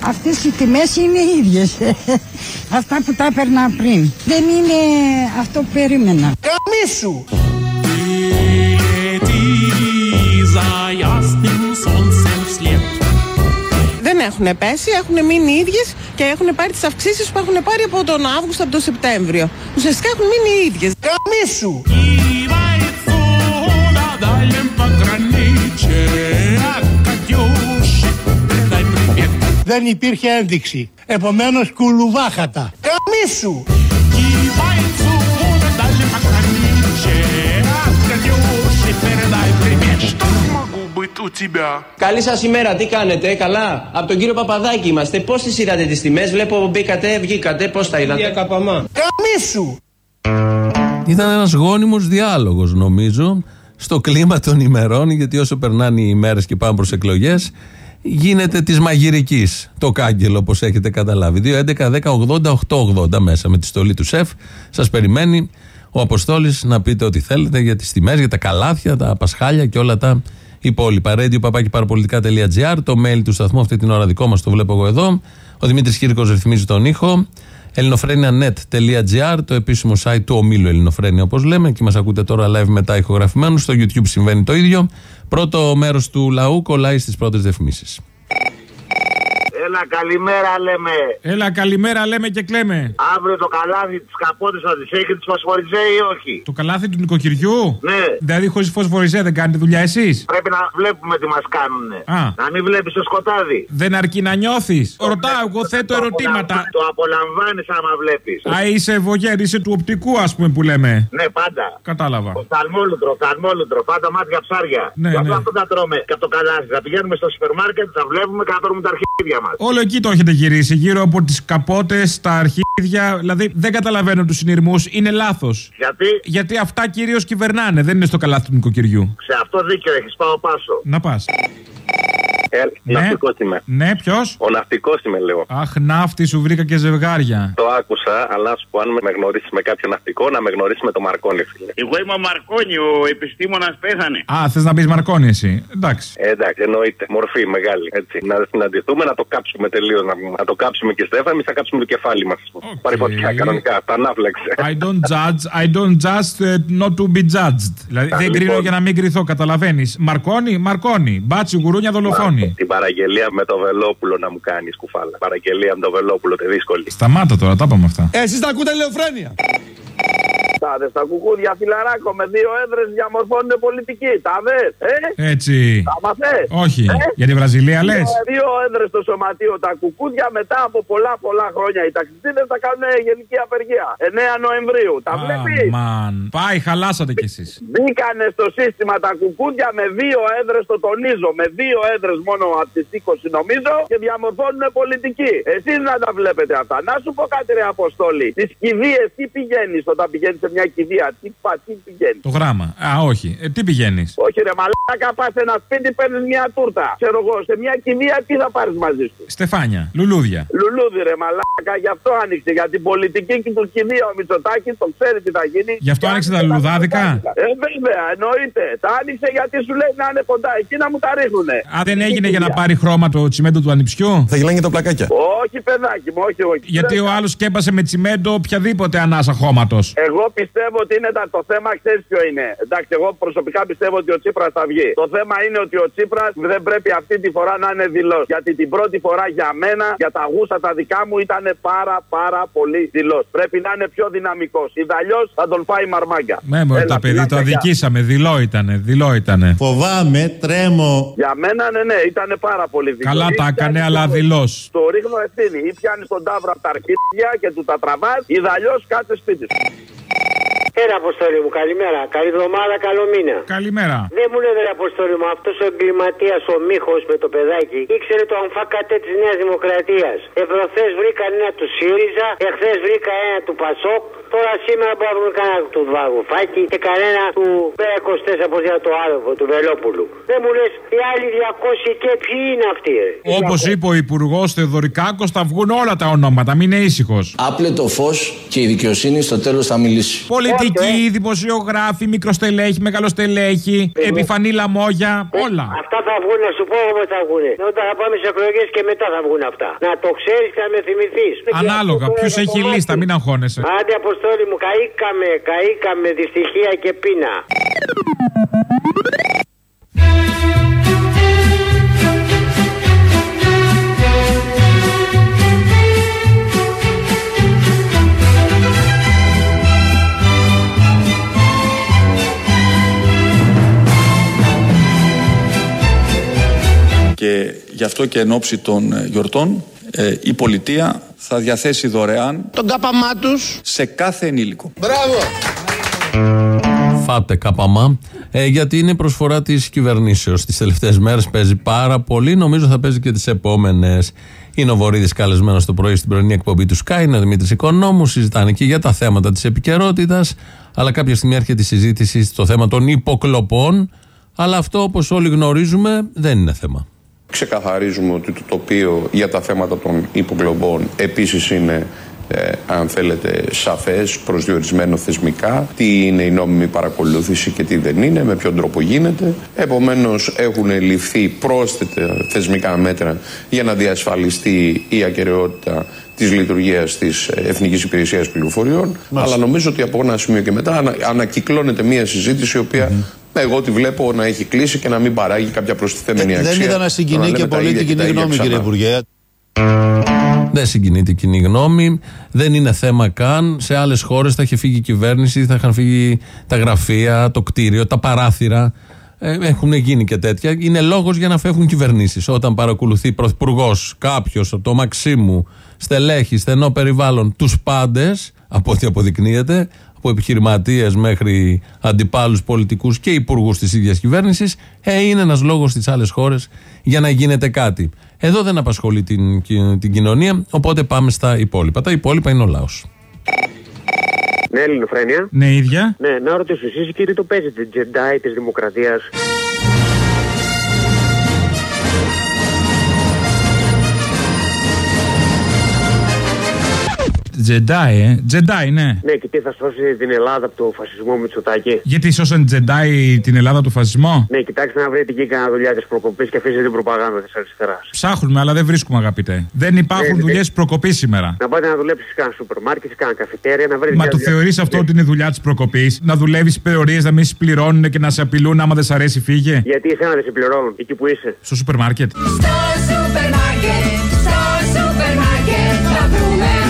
Αυτές οι τιμές είναι ίδιες. Αυτά που τα έπαιρνα πριν. Δεν είναι αυτό που περίμενα. Καμίσου! Έχουν πέσει, έχουν μείνει ίδιες και έχουν πάρει τις αυξήσεις που έχουν πάρει από τον Αύγουστο από τον Σεπτέμβριο. Ουσιαστικά έχουν μείνει οι ίδιες. Καμίσου! Δεν υπήρχε ένδειξη. Επομένως κουλουβάχατα. Καμίσου! Καλή σας ημέρα, τι κάνετε, καλά; Από τον κύριο Παπαδάκη είμαστε. Πώς τις είδατε τις τιμές, βλέπω μπήκατε, βγήκατε, πώς τα είδατε; Καμίσου! Ήταν ένας γόνιμος διάλογος, νομίζω, στο κλίμα των ημερών, γιατί όσο περνάνε οι ημέρες και πάμε προς εκλογές, γίνεται της μαγειρικής το κάγκελο, όπως έχετε καταλάβει. 2, 11, 10, 80, 8, 80 μέσα με τη στολή του σεφ. Σας περιμένει ο Αποστόλης να πείτε ό,τι θέλετε για τις τιμές, για τα καλάθια, τα πασχάλια και όλα τα υπόλοιπα. Radio παπάκι παραπολιτικά.gr, το mail του σταθμού αυτή την ώρα δικό μας, το βλέπω εγώ εδώ. Ο Δημήτρης Κύρκο ρυθμίζει τον ήχο. ελληνοφρένια.net.gr, το επίσημο site του ομίλου Ελληνοφρένια, όπως λέμε. Και μας ακούτε τώρα live μετά ηχογραφημένους. Στο YouTube συμβαίνει το ίδιο. Πρώτο μέρος του λαού κολλάει στις πρώτες διαφημίσεις. Έλα, καλημέρα λέμε. Έλα, καλημέρα λέμε και κλαίμε. Αύριο το καλάθι της καπότε θα της έχει της φωσφοριζέ ή όχι; Το καλάθι του νοικοκυριού; Ναι. Δηλαδή, χωρίς φωσφοριζέ δεν κάνετε δουλειά εσείς; Πρέπει να βλέπουμε τι μας κάνουν. Α. Να μην βλέπεις το σκοτάδι. Δεν αρκεί να νιώθεις. Ρωτάω, εγώ θέτω ερωτήματα. Το απολαμβάνεις άμα βλέπεις. Α, είσαι ευωγέρ, είσαι του οπτικού, ας πούμε που λέμε. Ναι, πάντα. Κατάλαβα. Οφθαλμόλουτρο, οφθαλμόλουτρο, πάντα μάτια ψάρια. Ναι, Γι' αυτό ναι. αυτό θα τρώμε και από το καλάθι. Θα πηγαίνουμε στο σούπερ μάρκετ, θα βλέπουμε και θα παίρνουμε τα αρχίδια μας. Όλο εκεί το έχετε γυρίσει, γύρω από τις καπότες, τα αρχίδια. Δηλαδή δεν καταλαβαίνω τους συνειρμούς, είναι λάθος. Γιατί; Γιατί αυτά κυρίως κυβερνάνε, δεν είναι στο καλάθι του νοικοκυριού. Σε αυτό δίκιο έχεις, πάω πάσο. Να πας. Ε, Ναι. Ναυτικός είμαι. Ναι, ποιος; Ο ναυτικός είμαι, λέω. Αχ, ναύτη σου βρήκα και ζευγάρια. Το άκουσα, αλλά να σου πω, αν με γνωρίσει με κάποιο ναυτικό, να με γνωρίσει με το Μαρκόνι, φίλε. Εγώ είμαι ο Μαρκόνι, ο επιστήμονας πέθανε. Α, θες να μπει Μαρκόνι εσύ; Εντάξει. Ε, εντάξει, εννοείται. Μορφή μεγάλη. Έτσι. Να συναντηθούμε, να το κάψουμε τελείως. Να, να το κάψουμε και Στέφα, εμείς θα κάψουμε το κεφάλι μας. Πάρει φωτιά κανονικά. Τα ανάφλεξε. I don't judge, I don't just uh, not to be judged. Δηλαδή Α, δεν λοιπόν. κρίνω για να μην κρυθώ, καταλαβαίνεις. Μαρκόνι, Μαρκόνι. Μπάτσι, γουρούνια, δολοφόνη. Την παραγγελία με το Βελόπουλο να μου κάνεις κουφάλα. Παραγγελία με το Βελόπουλο, τη δύσκολη. Σταμάτα τώρα, τα είπαμε αυτά. Εσείς τα ακούτε ηλεοφρένεια. Τάδες στα κουκούδια φιλαράκο με δύο έδρες διαμορφώνουν πολιτική. Τα δες, ε; Έτσι. Τα μαθέ. Όχι. Ε; Για τη Βραζιλία λες; Δύο, δύο έδρες στο σωματείο τα κουκούδια μετά από πολλά πολλά χρόνια οι ταξιτζίδες θα κάνουν γενική απεργία. 9 Νοεμβρίου. Τα βλέπεις; Αμάν. Πάει, χαλάσατε κι εσείς. Μπήκανε στο σύστημα τα κουκούδια με δύο έδρες, το τονίζω, με δύο έδρες μόνο από τις 20 νομίζω και διαμορφώνουν πολιτική. Εσείς να τα βλέπετε αυτά. Να σου πω κάτι, ρε Αποστόλη. Τις κηδείες τι πηγαίνεις όταν πηγαίνεις σε μια κηδεία, τι, πα, τι πηγαίνεις; Το γράμμα. Α, όχι. Ε, τι πηγαίνεις; Όχι, ρε Μαλάκα, πας σε ένα σπίτι, παίρνεις μια τούρτα. Ξέρω εγώ, σε μια κηδεία τι θα πάρεις μαζί σου; Στεφάνια, λουλούδια. Λουλούδι, ρε Μαλάκα, γι' αυτό άνοιξε. Για την πολιτική και του κηδεία ο Μητσοτάκης το ξέρει τι θα γίνει. Γι' αυτό άνοιξε τα λουλουδάδικα; Ε, βέβαια, εννοείται. Τα άνοιξε γιατί σου λέει να είναι κοντά. Εκεί να μου τα ρίχνουνε. Α, δεν έγινε για να πάρει χρώμα το τσιμέντο του ανιψιού; Θα γελάνε τα πλακάκια. Όχι, παιδάκι μου, όχι, όχι. Γιατί ο άλλος σκέπασε με τσιμέντο οποιαδήποτε ανάσα χώματος. Εγώ πιστεύω ότι είναι τα- το θέμα, ξέρεις ποιο είναι. Εντάξει, εγώ προσωπικά πιστεύω ότι ο Τσίπρας θα βγει. Το θέμα είναι ότι ο Τσίπρας δεν πρέπει αυτή τη φορά να είναι δηλός. Γιατί την πρώτη φορά για μένα, για τα γούσα τα δικά μου, ήταν πάρα πάρα πολύ δηλός. Πρέπει να είναι πιο δυναμικός. Ιδαλλιώς θα τον φάει μαρμάγκα. Ναι, μωρέ, Έλα, τα παιδί το φιλάκια, γεια. αδικήσαμε. Δειλό ήτανε, δειλό ήτανε. Φοβάμαι, τρέμω. Για μένα, ναι, ναι, ήταν πάρα πολύ δηλός. Καλά Ή τα έκανε, πιάνεις αλλά το- δειλό. Το ρίχνω ευθύνη. Ή πιάνεις τον τάβρο από τα αρχίδια και του τα τραβάς, ιδαλλιώς κάτσε σπίτι σου. Έλα, Αποστόλη μου, καλημέρα. Καλή εβδομάδα, καλό μήνα. Καλημέρα. Δεν μου λέει, ρε Αποστόλη μου, αυτός ο εγκληματίας ο Μίχος με το παιδάκι ήξερε το αμφάκατε της Νέας Δημοκρατίας. Εχθέ βρήκαν ένα του ΣΥΡΙΖΑ, εχθές βρήκα ένα του ΠΑΣΟΚ. Τώρα σήμερα μπορούν να βρουν κανένα του Βαγουφάκη και κανένα του Πέρα 24 από το άλλο, του Βελόπουλου. Δεν μου λες, οι άλλοι 200 και ποιοι είναι αυτοί, ρε. Όπως είπε ο Υπουργός Θεοδωρικάκος, θα βγουν όλα τα ονόματα. Μην είναι ήσυχος. Άπλε το φως και η δικαιοσύνη στο τέλος θα μιλήσει. Πολιτικοί, δημοσιογράφοι, μικροστελέχοι, μεγαλοστελέχοι, επιφανή λαμόγια, όλα. Αυτά θα βγουν, να σου πω εγώ πώς θα βγουν. Όταν θα πάμε σε εκλογές και μετά θα βγουν αυτά. Να το ξέρεις και να με θυμηθείς. Ανάλογα, ποιος έχει λίστα, μην αγχώνεσαι. Άντε, Αποστόλη μου, καήκαμε, καήκαμε δυστυχία και πείνα. Και γι' αυτό και εν ώψη των ε, γιορτών ε, η πολιτεία θα διαθέσει δωρεάν τον κάπαμά τους σε κάθε ενήλικο. Μπράβο! Φάτε καπαμά. Ε, γιατί είναι προσφορά της κυβερνήσεως. Τις τελευταίες μέρες παίζει πάρα πολύ. Νομίζω θα παίζει και τις επόμενες. Είναι ο Βορύδης καλεσμένος το πρωί στην πρωινή εκπομπή του Sky. Είναι ο Δημήτρης Οικονόμου. Συζητάνε και για τα θέματα της επικαιρότητας. Αλλά κάποια στιγμή έρχεται η συζήτηση στο θέμα των υποκλοπών. Αλλά αυτό, όπως όλοι γνωρίζουμε, δεν είναι θέμα. Ξεκαθαρίζουμε ότι το τοπίο για τα θέματα των υποκλοπών επίσης είναι ε, αν θέλετε σαφές, προσδιορισμένο θεσμικά. Τι είναι η νόμιμη παρακολούθηση και τι δεν είναι, με ποιον τρόπο γίνεται. Επομένως έχουν ληφθεί πρόσθετα θεσμικά μέτρα για να διασφαλιστεί η ακαιρεότητα της λειτουργίας της Εθνικής Υπηρεσίας Πληροφοριών. Αλλά νομίζω ότι από ένα σημείο και μετά ανα, ανακυκλώνεται μια συζήτηση η οποία εγώ τη βλέπω να έχει κλείσει και να μην παράγει κάποια προστιθέμενη αξία. Δεν είδα να Το συγκινεί λέμε και τα πολύ ίδια την και τα κοινή ίδια γνώμη, ξανά. κύριε Υπουργέ. Δεν συγκινείται η κοινή γνώμη. Δεν είναι θέμα καν. Σε άλλες χώρες θα είχε φύγει η κυβέρνηση, θα είχαν φύγει τα γραφεία, το κτίριο, τα παράθυρα. Ε, έχουν γίνει και τέτοια. Είναι λόγος για να φεύγουν κυβερνήσεις. Όταν παρακολουθεί πρωθυπουργός κάποιος από το Μαξίμου, στελέχη, στενό περιβάλλον, τους πάντες, από ό,τι αποδεικνύεται, από επιχειρηματίες μέχρι αντιπάλους πολιτικούς και υπουργούς της ίδιας κυβέρνησης, ε, είναι ένας λόγος στις άλλες χώρες για να γίνεται κάτι. Εδώ δεν απασχολεί την, την κοινωνία, οπότε πάμε στα υπόλοιπα. Τα υπόλοιπα είναι ο λαός. Ναι, Ελληνοφρένια. Ναι, ίδια. Ναι, να ρωτήσω εσείς, κύριε, το παίζετε Jedi της Δημοκρατίας; Τζεντάι, ε. Τζεντάι, ναι. Ναι, και τι θα σώσει την Ελλάδα από το φασισμό Μητσοτάκη. Γιατί σώσαν Τζεντάι την Ελλάδα του φασισμό; Ναι, κοιτάξτε να βρείτε εκεί κανένα δουλειά της προκοπής και αφήσετε την προπαγάνδα της αριστεράς. Ψάχνουμε, αλλά δεν βρίσκουμε, αγαπητέ. Δεν υπάρχουν Ναι, ναι. δουλειές προκοπής σήμερα. Να πάτε να δουλέψεις κανένα σούπερ μάρκετ, κανένα καφετέρια, να βρείτε. Μα μια το δουλειά. θεωρείς αυτό ότι είναι δουλειά της προκοπής; Να δουλεύεις υπερορίε, να μην σε πληρώνουν και να σε απειλούν άμα δεν σ' αρέσει, φύγε; Γιατί εσένα δεν σε πληρώνουν εκεί που είσαι. Στο σούπερ μάρκετ. Στο σούπερ μάρκετ, στο σούπερ μάρκετ θα βρούμε.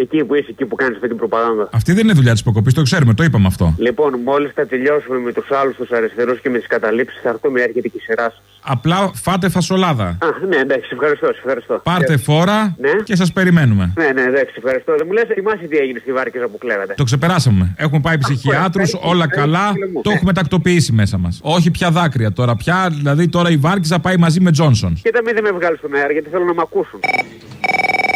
Προλάβετε! Εκεί που είσαι, εκεί που κάνεις αυτή την προπαγάνδα. Αυτή δεν είναι δουλειά της προκοπή, το ξέρουμε, το είπαμε αυτό. Λοιπόν, μόλις θα τελειώσουμε με τους άλλους τους αριστερούς και με τις καταλήψεις, θα έρθουμε, έρχεται και η σειρά σας. Απλά φάτε φασολάδα. Α, ναι, εντάξει, ευχαριστώ, σε ευχαριστώ. Πάρτε φόρα Ναι. και σας περιμένουμε. Ναι, ναι, εντάξει, ευχαριστώ. Δεν μου λες, θυμάσαι τι έγινε στη Βάρκηζα που κλέβατε; Το ξεπεράσαμε. Έχουμε πάει ψυχιάτρους, όλα καλά. Το έχουμε τακτοποιήσει μέσα μας. Όχι πια δάκρυα τώρα. Πια, δηλαδή τώρα η Βάρκηζα πάει μαζί με Τζόνσον. Κοίτα, μην δεν με βγάλεις στον αέρα γιατί θέλω να με ακούσουν.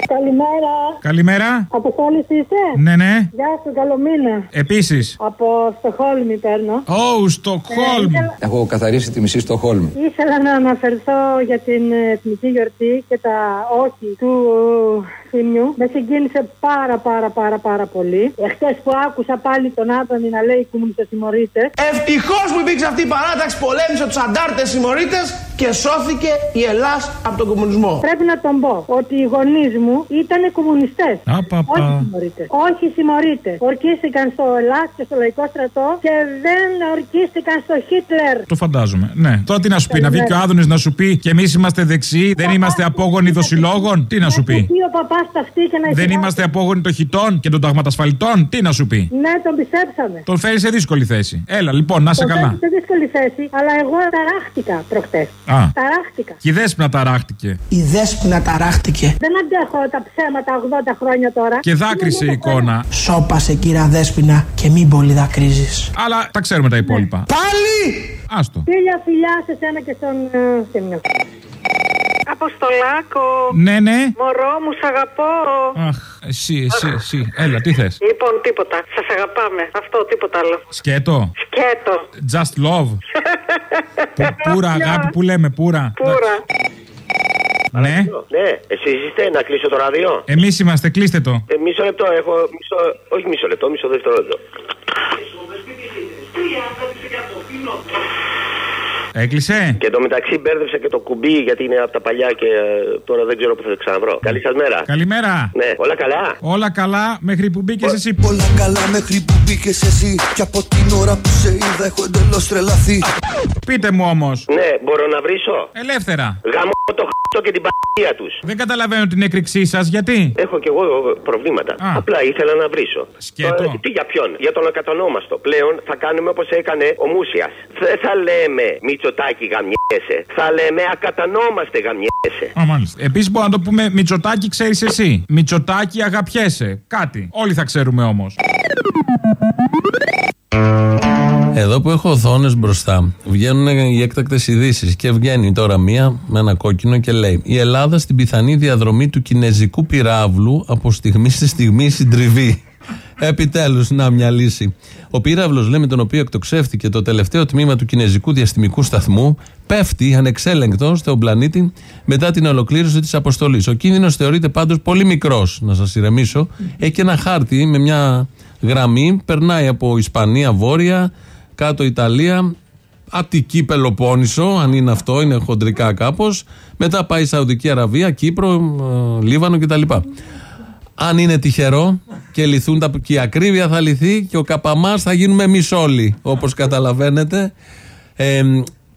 Καλημέρα. Καλημέρα. Αποστόλη είσαι; Ναι, ναι. Γεια σου, καλό μήνα. Επίσης. Από Στοχόλμη παίρνω. Ω, Στοκχόλμ. Έχω καθαρίσει τη μισή στο Χόλμ. Ήθελα να αναφερθώ για την εθνική γιορτή και τα όχι του θύμιου. Με συγκίνησε πάρα πάρα πάρα πάρα πολύ. Εχθές που άκουσα πάλι τον Άδωνη να λέει κομμουνιστέ συμμορίτε. Ευτυχώς που υπήρξε αυτή η παράταξη, πολέμησε τους αντάρτες συμμορίτες και σώθηκε η Ελλάδα από τον κομμουνισμό. Πρέπει να τον πω ότι οι γονείς μου ήταν κομμουνιστές. Απαπα. Όχι συμμορίτες. Όχι συμμορίτες. Ορκίστηκαν στο ΕΛΑΣ και στο Λαϊκό Στρατό και δεν ορκίστηκαν στο Χίτλερ. Το φαντάζομαι. Ναι. Τώρα τι να σου πει, να βγει και ο Άδωνης να σου πει και εμείς είμαστε δεξιοί, δεν είμαστε απόγονοι δοσιλόγων. Τι να σου πει; Τι ο παπάς τα αυτή και να Δεν εισηγάσει. είμαστε απόγονοι των χιτών και των ταγματασφαλιτών. Τι να σου πει; Ναι, τον πιστέψαμε. Τον φέρει σε δύσκολη θέση. Έλα λοιπόν, να σε Τον καλά. φέρνει σε δύσκολη θέση, αλλά εγώ ταράχτηκα προχτές. Α. Ταράχτηκα. Και η δέσποινα ταράχτηκε. Η δέσποινα ταράχτηκε. Δεν αντέχω τα ψέματα 80 χρόνια τώρα. Και δάκρυσε η εικόνα. Σώπασε κύρα δέσποινα και μην πολύ δακρύζεις. Αλλά τα ξέρουμε τα υπόλοιπα. Πάλι! Άστο. Φίλια φιλιά σε σένα και στον ε, Θήμιο. Αποστολάκο. Ναι, ναι. Μωρό μου, σ' αγαπώ. Αχ, εσύ, εσύ, εσύ. Έλα, τι θες; Λοιπόν, τίποτα. Σας αγαπάμε. Αυτό, τίποτα άλλο. Σκέτο. Σκέτο. Just love. Που- Πούρα αγάπη που λέμε, πούρα. Πούρα. Ναι, Ναι, εσείς είστε να κλείσω το ράδιο; εμείς είμαστε, κλείστε το. Ε, μισό λεπτό, έχω. Μισό, όχι μισό λεπτό, μισό δευτερόλεπτο. Έκλεισε. Και το μεταξύ μπέρδεψα και το κουμπί γιατί είναι από τα παλιά και ε, τώρα δεν ξέρω που θα το ξαναβρω. Καλή σας μέρα. Καλημέρα. Ναι, όλα καλά; Όλα καλά μέχρι που μπήκες εσύ. Όλα καλά μέχρι που μπήκες εσύ. Και από την ώρα που σε είδα έχω εντελώς τρελαθεί. Πείτε μου όμως. Ναι, μπορώ να βρίσω; Ελεύθερα. Γαμώ το χ***ο και την παγία τους. Δεν καταλαβαίνω την έκρηξή σας, γιατί; Έχω κι εγώ προβλήματα. Απλά ήθελα να βρίσω. Σκέτο. Τώρα, τι για ποιον, για τον ακατονόμαστο. Πλέον θα κάνουμε όπως έκανε ο Μούσιας. Δεν θα λέμε Μητσοτάκι γαμιέσαι. Θα λέμε ακατανόμαστε γαμιέσαι. Α, μάλιστα. Επίσης μπορούμε να το πούμε Μητσοτάκι, ξέρεις εσύ. Μητσοτάκι, αγαπιέσαι. Κάτι. Όλοι θα ξέρουμε όμως. Εδώ που έχω οθόνες μπροστά, βγαίνουν οι έκτακτες ειδήσεις και βγαίνει τώρα μία με ένα κόκκινο και λέει: Η Ελλάδα στην πιθανή διαδρομή του κινέζικου πυράβλου από στιγμή στη στιγμή συντριβεί. Επιτέλους, να μια λύση. Ο πύραυλος, λέει, με τον οποίο εκτοξεύτηκε το τελευταίο τμήμα του κινέζικου διαστημικού σταθμού, πέφτει ανεξέλεγκτος στον πλανήτη μετά την ολοκλήρωση της αποστολής. Ο κίνδυνος θεωρείται πάντως πολύ μικρός, να σας ηρεμήσω. Έχει και ένα χάρτη με μια γραμμή, περνάει από Ισπανία, Βόρεια, κάτω Ιταλία, Αττική Πελοπόννησο, αν είναι αυτό, είναι χοντρικά κάπως. Μετά πάει Σαουδική Αραβία, Κύπρο, ε, Λίβανο κτλ. Αν είναι τυχερό και λυθούν τα, και η ακρίβεια θα λυθεί και ο καπαμάς θα γίνουμε εμείς όλοι, όπως καταλαβαίνετε. Ε,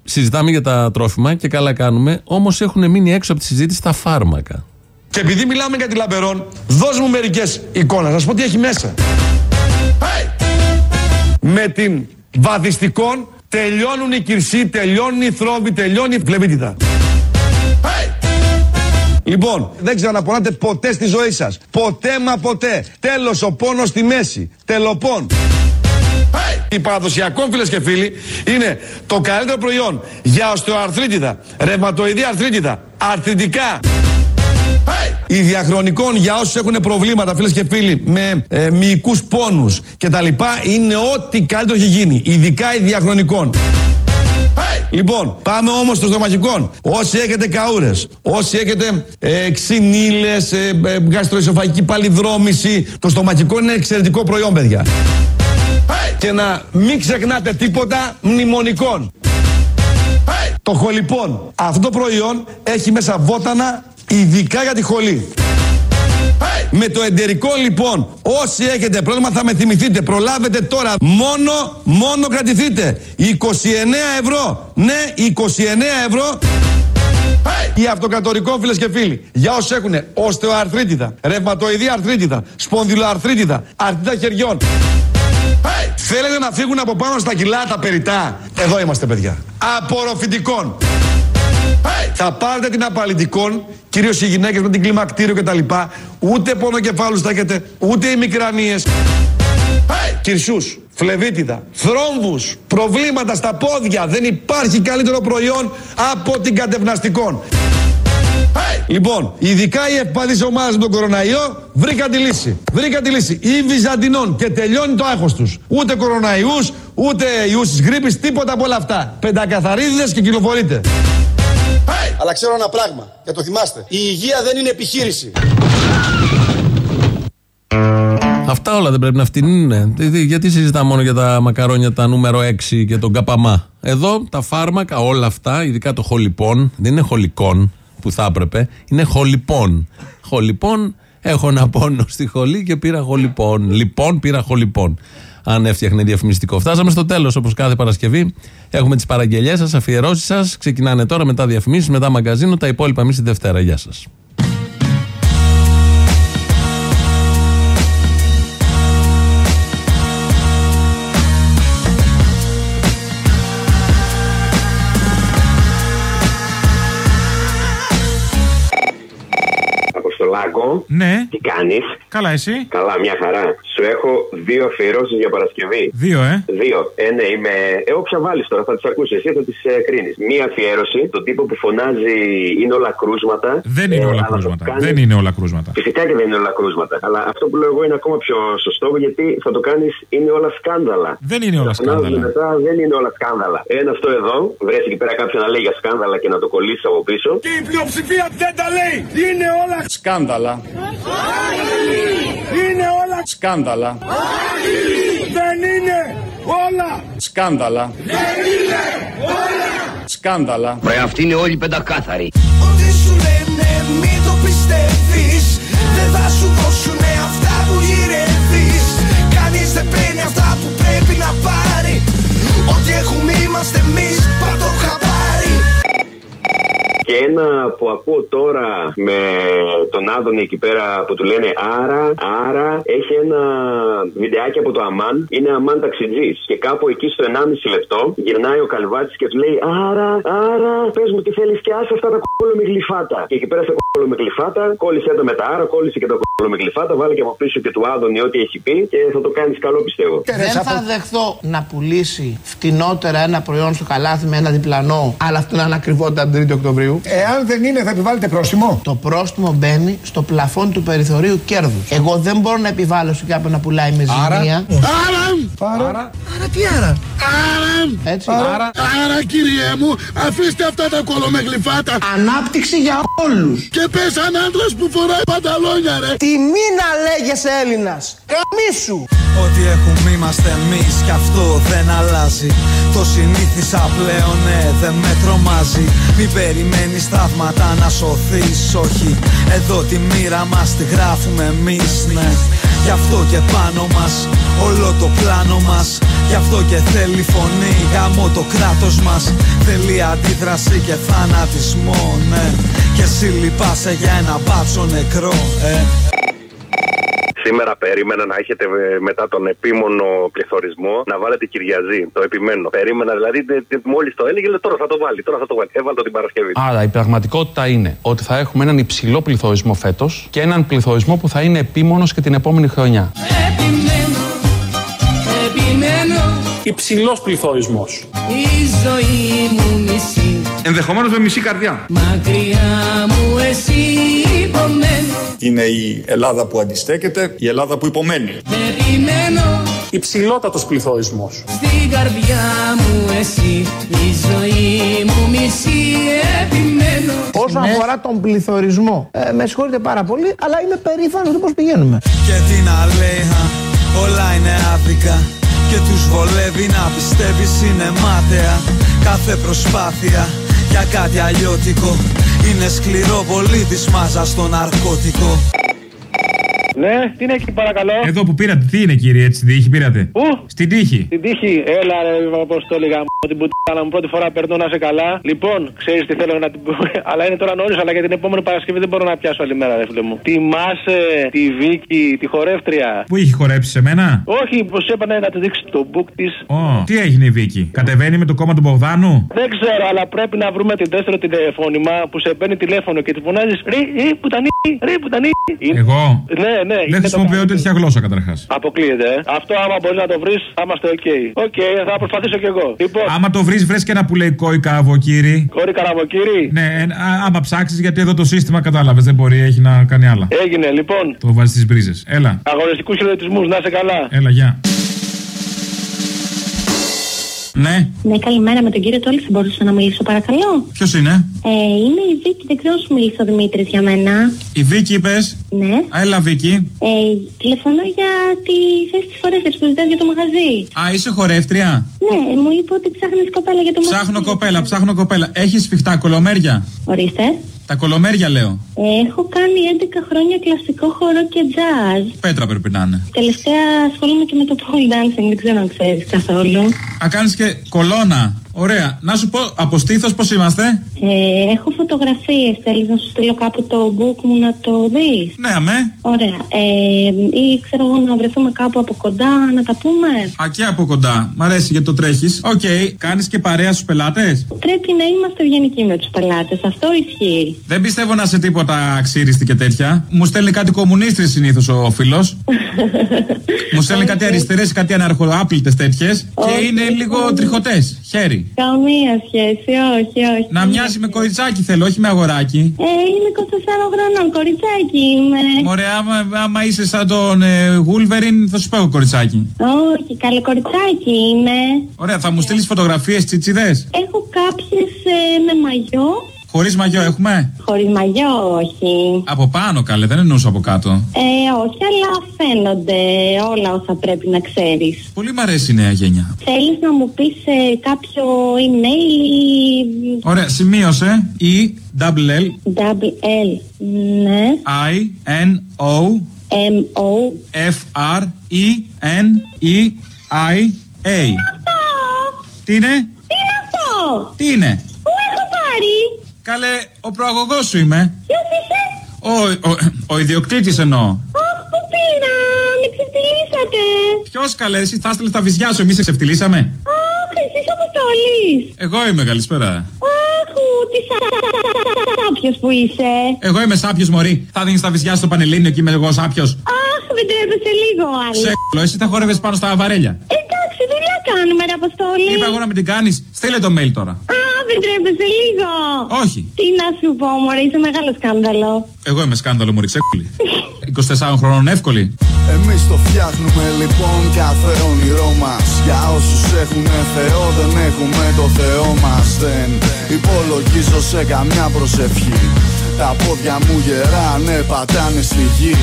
συζητάμε για τα τρόφιμα και καλά κάνουμε, όμως έχουν μείνει έξω από τη συζήτηση τα φάρμακα. Και επειδή μιλάμε για τη Λαμπερόν, δώσ' μου μερικές εικόνες. Να σου πω τι έχει μέσα. Hey! Με την βαδιστικών τελειώνουν οι κιρσοί, τελειώνουν οι θρόμβοι, τελειώνει η φλεβίτιδα. Hey! Λοιπόν, δεν ξαναπονάτε ποτέ στη ζωή σας. Ποτέ μα ποτέ. Τέλος ο πόνος στη μέση. Τέλος ο πόν. Hey! Η παραδοσιακό φίλες και φίλοι είναι το καλύτερο προϊόν για οστεοαρθρίτιδα, ρευματοειδή αρθρίτιδα, αρθριτικά. Η διαχρονικών για όσους έχουν προβλήματα, φίλες και φίλοι, με ε, μυϊκούς πόνους και τα λοιπά, είναι ό,τι καλύτερο έχει γίνει. Ειδικά η διαχρονικών. Λοιπόν, πάμε όμως στο στομαχικών. Όσοι έχετε καούρες, όσοι έχετε ε, ξυνήλες, ε, ε, γαστροεσοφαγική παλιδρόμηση, το στομαχικό είναι εξαιρετικό προϊόν, παιδιά. Και να μην ξεχνάτε τίποτα μνημονικών. Το χολυπών. Αυτό το προϊόν έχει μέσα βότανα ειδικά για τη χολή. Με το εντερικό λοιπόν, όσοι έχετε πρόβλημα θα με θυμηθείτε. Προλάβετε τώρα. Μόνο, μόνο κρατηθείτε. 29 ευρώ. Ναι, 29 ευρώ. Η αυτοκατορικό φίλες και φίλοι, για όσους έχουν οστεοαρθρίτιδα, ρευματοειδή αρθρίτιδα, σπονδυλοαρθρίτιδα, αρθρίτιδα χεριών. Θέλετε να φύγουν από πάνω στα κιλά τα περιτά; Εδώ είμαστε, παιδιά. Απορροφητικών. Θα πάρετε την απαλλητικών, κυρίως οι γυναίκες με την κλιμακτήριο κτλ. Ούτε πονοκεφάλους θα έχετε, ούτε οι μικρανίες. Κυρσούς, φλεβίτιδα, θρόμβους, προβλήματα στα πόδια. Δεν υπάρχει καλύτερο προϊόν από την κατευναστικών. Λοιπόν, ειδικά οι ευπαθείς ομάδες με τον κοροναϊό βρήκαν τη λύση. Βρήκαν τη λύση. Ή Βυζαντινών και τελειώνει το άγχος τους. Ούτε κοροναϊούς, ούτε ιούς της γρήπης, τίποτα από όλα αυτά. Πεντακαθαρίδες και κυκλοφορείτε. Αλλά ξέρω ένα πράγμα, και το θυμάστε. Η υγεία δεν είναι επιχείρηση. Αυτά όλα δεν πρέπει να φτηνούν. Γιατί συζητάμε μόνο για τα μακαρόνια τα νούμερο 6 και τον καπαμά; Εδώ τα φάρμακα, όλα αυτά, ειδικά το χολυπών, δεν είναι χολικών που θα έπρεπε, είναι χολυπών. Χολυπών, έχω ένα πόνο στη χολή και πήρα χολυπών. Λοιπόν, πήρα χολυπών. Αν έφτιαχνε διαφημιστικό. Φτάσαμε στο τέλος, όπως κάθε Παρασκευή. Έχουμε τις παραγγελίε σας, αφιερώσεις σας. Ξεκινάνε τώρα μετά διαφημίσεις, μετά μαγκαζίνο. Τα υπόλοιπα εμείς τη Δευτέρα. Γεια σας. Αποστολάκο. Ναι. Τι κάνεις; Καλά, εσύ; Καλά, μια χαρά. Σου έχω δύο αφιερώσεις για Παρασκευή. Δύο, ε; Δύο. Ε, ναι, είμαι. Ε, όποια βάλεις τώρα, θα τις ακούσεις. Εσύ θα τις ε, κρίνεις. Μία αφιέρωση, τον τύπο που φωνάζει είναι όλα κρούσματα. Δεν είναι Ε, όλα αλλά το κρούσματα. κάνει- Δεν είναι όλα κρούσματα. Φυσικά και δεν είναι όλα κρούσματα. Αλλά αυτό που λέω εγώ είναι ακόμα πιο σωστό γιατί θα το κάνεις είναι όλα σκάνδαλα. Δεν είναι όλα Θα φωνάζουν σκάνδαλα. Μετά δεν είναι όλα σκάνδαλα. Ένα αυτό εδώ, βρέσει εκεί πέρα κάποιον να λέει για σκάνδαλα και να το κολλήσει από πίσω. Και η πλειοψηφία δεν τα λέει. Είναι όλα σκάνδαλα. Είναι όλα σκάνδαλα. Δεν είναι όλα σκάνδαλα. Δεν είναι όλα σκάνδαλα. Ρε αυτοί είναι όλοι πεντακάθαροι. Ό,τι σου λένε μην το πιστεύεις Δεν θα σου δώσουνε αυτά που γυρεύεις Κανείς δεν παίρνει αυτά που πρέπει να πάρει Ό,τι έχουμε είμαστε εμείς πάρ' το χαμπάρι Και ένα που ακούω τώρα με τον Άδωνη εκεί πέρα που του λένε Άρα, Άρα, έχει ένα βιντεάκι από το Αμάν. Είναι Αμάν ταξιτζής. Και κάπου εκεί στο 1,5 λεπτό γυρνάει ο Καλβάτης και τους λέει Άρα, Άρα, πες μου τι θέλεις και άσε αυτά τα κόλλο με γλυφάτα. Και εκεί πέρα στα κόλλο με γλυφάτα, κόλλησε το με τα Άρα, κόλλησε και το κόλλο με γλυφάτα, βάλε και από πίσω και του Άδωνη ό,τι έχει πει και θα το κάνεις καλό πιστεύω. Δεν θα δεχθώ να πουλήσει φτηνότερα ένα προϊόν στο καλάθι με ένα διπλανό, αλλά αυτό να είναι ακριβότερα την 3η Οκτωβρίου. Εάν δεν είναι, θα επιβάλλετε πρόστιμο; Το πρόστιμο μπαίνει στο πλαφόν του περιθωρίου κέρδους. Εγώ δεν μπορώ να επιβάλλω σε κάποιον να πουλάει με ζημία. Άρα. Άρα. Άρα τι άρα; Άρα. Έτσι. Άρα. Άρα, κύριε μου, αφήστε αυτά τα κολομεγλυφάτα. Ανάπτυξη για όλους. Και πες σαν άντρας που φοράει πανταλόνια, ρε. Τιμή να λέγεσαι Έλληνας. Καμίσου. Ό,τι έχουμε είμαστε εμείς και αυτό δεν αλλάζει. Το συνήθισα πλέον, ναι, δεν με τρομάζει. Μην περιμένεις θαύματα να σωθείς, όχι. Εδώ τη μοίρα μας τη γράφουμε εμείς, ναι. Γι' αυτό και πάνω μας, όλο το πλάνο μας. Γι' αυτό και θέλει φωνή, γάμο το κράτος μας. Θέλει αντίδραση και θανατισμό, ναι. Και εσύ λυπάσαι για ένα μπάτσο νεκρό, ε. Σήμερα περίμενα να έχετε ε, μετά τον επίμονο πληθωρισμό να βάλετε Κυριαζή. Το επιμένω. Περίμενα δηλαδή, μόλις το έλεγε, λέω, τώρα θα το βάλει. Τώρα θα το βάλει. Έβαλε το την Παρασκευή. Άρα η πραγματικότητα είναι ότι θα έχουμε έναν υψηλό πληθωρισμό φέτος και έναν πληθωρισμό που θα είναι επίμονος και την επόμενη χρονιά. Επιμένω, επιμένω Υψηλός πληθωρισμός. Η ζωή μου μισή ενδεχομένως με μισή καρδιά. Μακριά μου εσύ υπομένω Είναι η Ελλάδα που αντιστέκεται, η Ελλάδα που υπομένει. Περιμένω Υψηλότατος πληθωρισμός. στην καρδιά μου εσύ Η ζωή μου μισή επιμένω Όσον αφορά τον πληθωρισμό, ε, με συγχωρείτε πάρα πολύ, αλλά είμαι περήφανος του πώς πηγαίνουμε. Και τι να λέει, χα, όλα είναι άδικα Και τους βολεύει να πιστεύεις είναι μάταια Κάθε προσπάθεια για κάτι αλλιώτικο. Είναι σκληρό πολύ της μάζας στο ναρκώτικο Ναι, τι είναι εκεί παρακαλώ. Εδώ που πήρατε, τι είναι κύριε, έτσι την τύχη πήρατε; Πού; Στην τύχη. Την τύχη, έλα ρε, πώ το έλεγα. Την πουτάνα μου πρώτη φορά περνώ να σε καλά. Λοιπόν, ξέρεις τι θέλω να την πω. αλλά είναι τώρα νωρίς, αλλά για την επόμενη Παρασκευή δεν μπορώ να πιάσω άλλη μέρα, ρε φίλε μου. Τιμάσαι τη Βίκη, τη χορεύτρια. Πού είχε χορέψει σε μένα; Όχι, πως έπανε να τη δείξει το book της. Ω, τι έγινε η Βίκη; Κατεβαίνει με το κόμμα του Μπογδάνου; Δεν ξέρω, αλλά πρέπει να βρούμε την τέσσερα τηλεφώνημα που σε παίρνει τηλέφωνο και τη φωνάζεις Ρε, ρε, πουτανί, ρε, πουτανί. Εγώ; Ναι, ναι. Δεν είναι το χρησιμοποιώ τέτοια γλώσσα καταρχάς. Αποκλείεται. ε. Αυτό άμα μπορεί να το βρεις, θα είμαστε ok. Ok, θα προσπαθήσω κι εγώ. Λοιπόν, Άμα το βρεις, βρες και ένα που λέει κόη καβοκύρι. κόρη καραβοκύρη. Ναι, ε, α- άμα ψάξεις, γιατί εδώ το σύστημα κατάλαβες. Δεν μπορεί, έχει να κάνει άλλα. Έγινε, λοιπόν. Το βάζεις στις μπρίζες. Έλα, Αγωνιστικούς χαιρετισμούς, να είσαι καλά. έλα, γεια. Ναι, Ναι, καλημέρα με τον κύριο Τόλης. Θα μπορούσα να μιλήσω, παρακαλώ. ποιος είναι; Ε, είμαι η Βίκη, δεν ξέρω αν σου μίλησε ο Δημήτρης για μένα. Η Βίκη είπες; Ναι. Έλα, Βίκη. Ε, τηλεφωνώ για τη θέση της φορέστερη που ζητάς για το μαγαζί. Α, είσαι χορεύτρια; Ναι, μου είπε ότι ψάχνεις κοπέλα για το Ψάχνω μαγαζί. κοπέλα, ψάχνω κοπέλα. Έχεις σφιχτά κολομέρια; Ορίστε. Τα κωλομέρια λέω. Ε, έχω κάνει 11 χρόνια κλασικό χορό και jazz. Πέτρα πρέπει να είναι. Τελευταία ασχολούμαι και με το pole dancing, δεν ξέρω αν ξέρεις καθόλου. Α, κάνεις και κολόνα. Ωραία. Να σου πω, από στήθο πώς είμαστε; Ε, έχω φωτογραφίες. Θέλεις να σου στείλω κάπου το book μου να το δεις; Ναι, αμέ. Ωραία. Ε, ή ξέρω εγώ να βρεθούμε κάπου από κοντά να τα πούμε; Α, και από κοντά. Μ' αρέσει γιατί το τρέχεις. Οκ. Κάνεις και παρέα στους πελάτες; Πρέπει να είμαστε ευγενικοί με τους πελάτες. Αυτό ισχύει. Δεν πιστεύω να είσαι τίποτα αξίριστη και τέτοια. Μου στέλνει κάτι κομμουνίστρι συνήθως ο φίλος. Μου στέλνει κάτι αριστερές, κάτι αναρχοάπλητες τέτοιες. Και είναι λίγο τριχωτές. Χέρι. Καμία σχέση, όχι, όχι. Να μοιάζει με κοριτσάκι θέλω, όχι με αγοράκι. Ε, είμαι 24 χρονών, κοριτσάκι είμαι. Ωραία, άμα, άμα είσαι σαν τον ε, Γούλβεριν, θα σου πω κοριτσάκι. Όχι, καλό κοριτσάκι είμαι. Ωραία, θα μου στείλεις φωτογραφίες τσιτσιδές; Έχω κάποιες με μαγιό. Χωρίς μαγιό έχουμε; Χωρίς μαγιό, όχι. Από πάνω καλέ, δεν εννοούσα από κάτω. Ε, όχι, αλλά φαίνονται όλα όσα πρέπει να ξέρεις. Πολύ μ' αρέσει η νέα γενιά. Θέλεις να μου πεις κάποιο email ή. Ωραία, σημείωσε. E, double L, Double L. Ναι. I, N, O, M O. F, R, E, N, E, I, A. Τι είναι; Τι είναι αυτό! Τι είναι; Πού έχω πάρει! Καλέ, ο προαγωγός σου είμαι. Ποιος είσαι! Ο, ο, ο ιδιοκτήτης εννοώ. Αχ, πού πήρα! Με ξεφτυλίσατε! Ποιος καλέ, εσύ θα έστειλε τα βυζιά σου, εμείς σε ξεφτυλίσαμε. Αχ, εσύ αποστολή! Εγώ είμαι, καλησπέρα. Αχ, τι σάπιος που είσαι! Εγώ είμαι σάπιος μωρή. Θα δίνεις τα βυζιά στο πανελλήνιο και είμαι εγώ σάπιος. Αχ, δεν τρέπεσαι λίγο άλλο! Σε κ***λο, εσύ θα χόρευες πάνω στα βαρέλια. Εντάξει, δουλειά κάνουμε, ρε Αποστόλη! Είπα εγώ να μην την κάνεις. Στείλε το mail τώρα. Α, δεν τρέπεσαι λίγο! Όχι. Τι να σου πω, μωρέ, είσαι μεγάλο σκάνδαλο. Εγώ είμαι σκάνδαλο μωρή ξέκουλη. 24 χρόνων εύκολη. Εμείς το φτιάχνουμε λοιπόν κάθε όνειρό μας Για όσους έχουν Θεό δεν έχουμε το Θεό μας Δεν υπολογίζω σε καμιά προσευχή τα πόδια μου γεράνε, πατάνε στη γη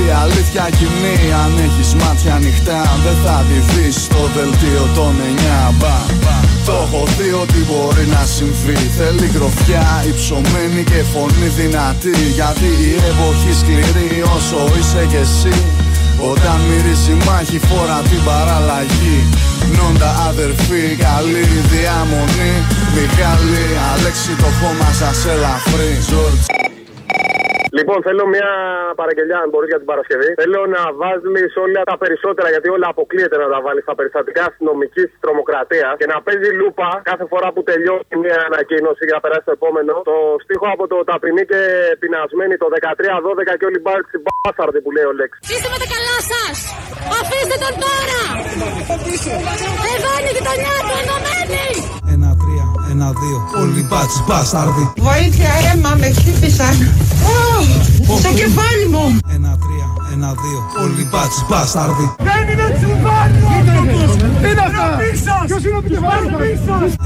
Η αλήθεια κοινή, αν έχεις μάτια ανοιχτά Δεν θα τη δεις στο δελτίο των 9 μπα Το έχω δει ότι μπορεί να συμβεί. Θέλει γροφιά, υψωμένη και φωνή δυνατή. Γιατί η εποχή σκληρή όσο είσαι κι εσύ. Όταν μυρίζει μάχη φορά την παραλλαγή. Νόντα αδερφή, καλή διαμονή. Μιχάλη, Αλέξη το χώμα σας ελαφρύ. Ζόρτς Λοιπόν, θέλω μια παραγγελιά, αν μπορείς για την Παρασκευή. Θέλω να βάλει όλα τα περισσότερα, γιατί όλα αποκλείεται να τα βάλεις στα περιστατικά αστυνομικής τρομοκρατίας και να παίζει λούπα κάθε φορά που τελειώνει μια ανακοίνωση για να περάσει το επόμενο. Το στίχο από το ταπεινή και πεινασμένη το 13-12 και όλοι μπάρτσι μπάσαρδι που λέει ο Λέξ. Είστε με τα καλά σας! Αφήστε τον τώρα! Εδώ είναι η γειτονιά του, ενωμένη! Ένα τρία, ένα-δύο. Όλοι μπάτσι μπάσταρδοι. Βοήθεια, αίμα, με χτύπησαν. Ω, Στο κεφάλι μου. Ένα-τρία, ένα-δύο. Όλοι μπάτσι μπάσταρδοι. Δεν είναι τσουβάλι ο άνθρωπος. Είναι αυτά. Ποιος είναι ο επικεφάλης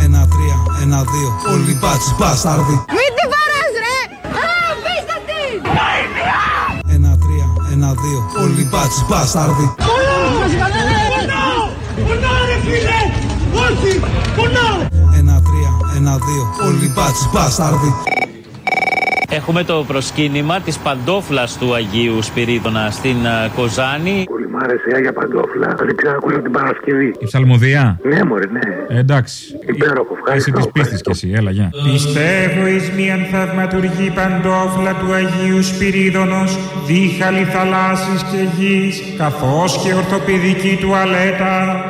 Ένα-τρία, ένα-δύο. Όλοι μπάτσι μπάσταρδοι. Μην τη βαράς ρε. Α, πείστε τι. Βοήθεια. Ένα-τρία, ένα-δύο. Όλοι μπάτσι μπάσταρδοι. Πονάω. Πονάω ρε φίλε. Όχι. Πονάω. Ένα-τρία, ένα-δύο. Όλοι μπάτσι μπάσταρδοι. Έχουμε το προσκύνημα της παντόφλας του Αγίου Σπυρίδωνα στην α, Κοζάνη. Πολύ μ' άρεσε η Άγια Παντόφλα. Δεν ξανακούσα την Παρασκευή. Η ψαλμοδία; Ναι, μωρέ, ναι. Ε, εντάξει. Υπέροχο, Εσύ ευχαριστώ. τη πίστη κι εσύ, έλα, γεια. Πιστεύω εις μίαν θαυματουργή παντόφλα του Αγίου Σπυρίδωνος, δίχαλη θαλάσσης και γης, καθώς και ορθοπηδική τουαλέτα,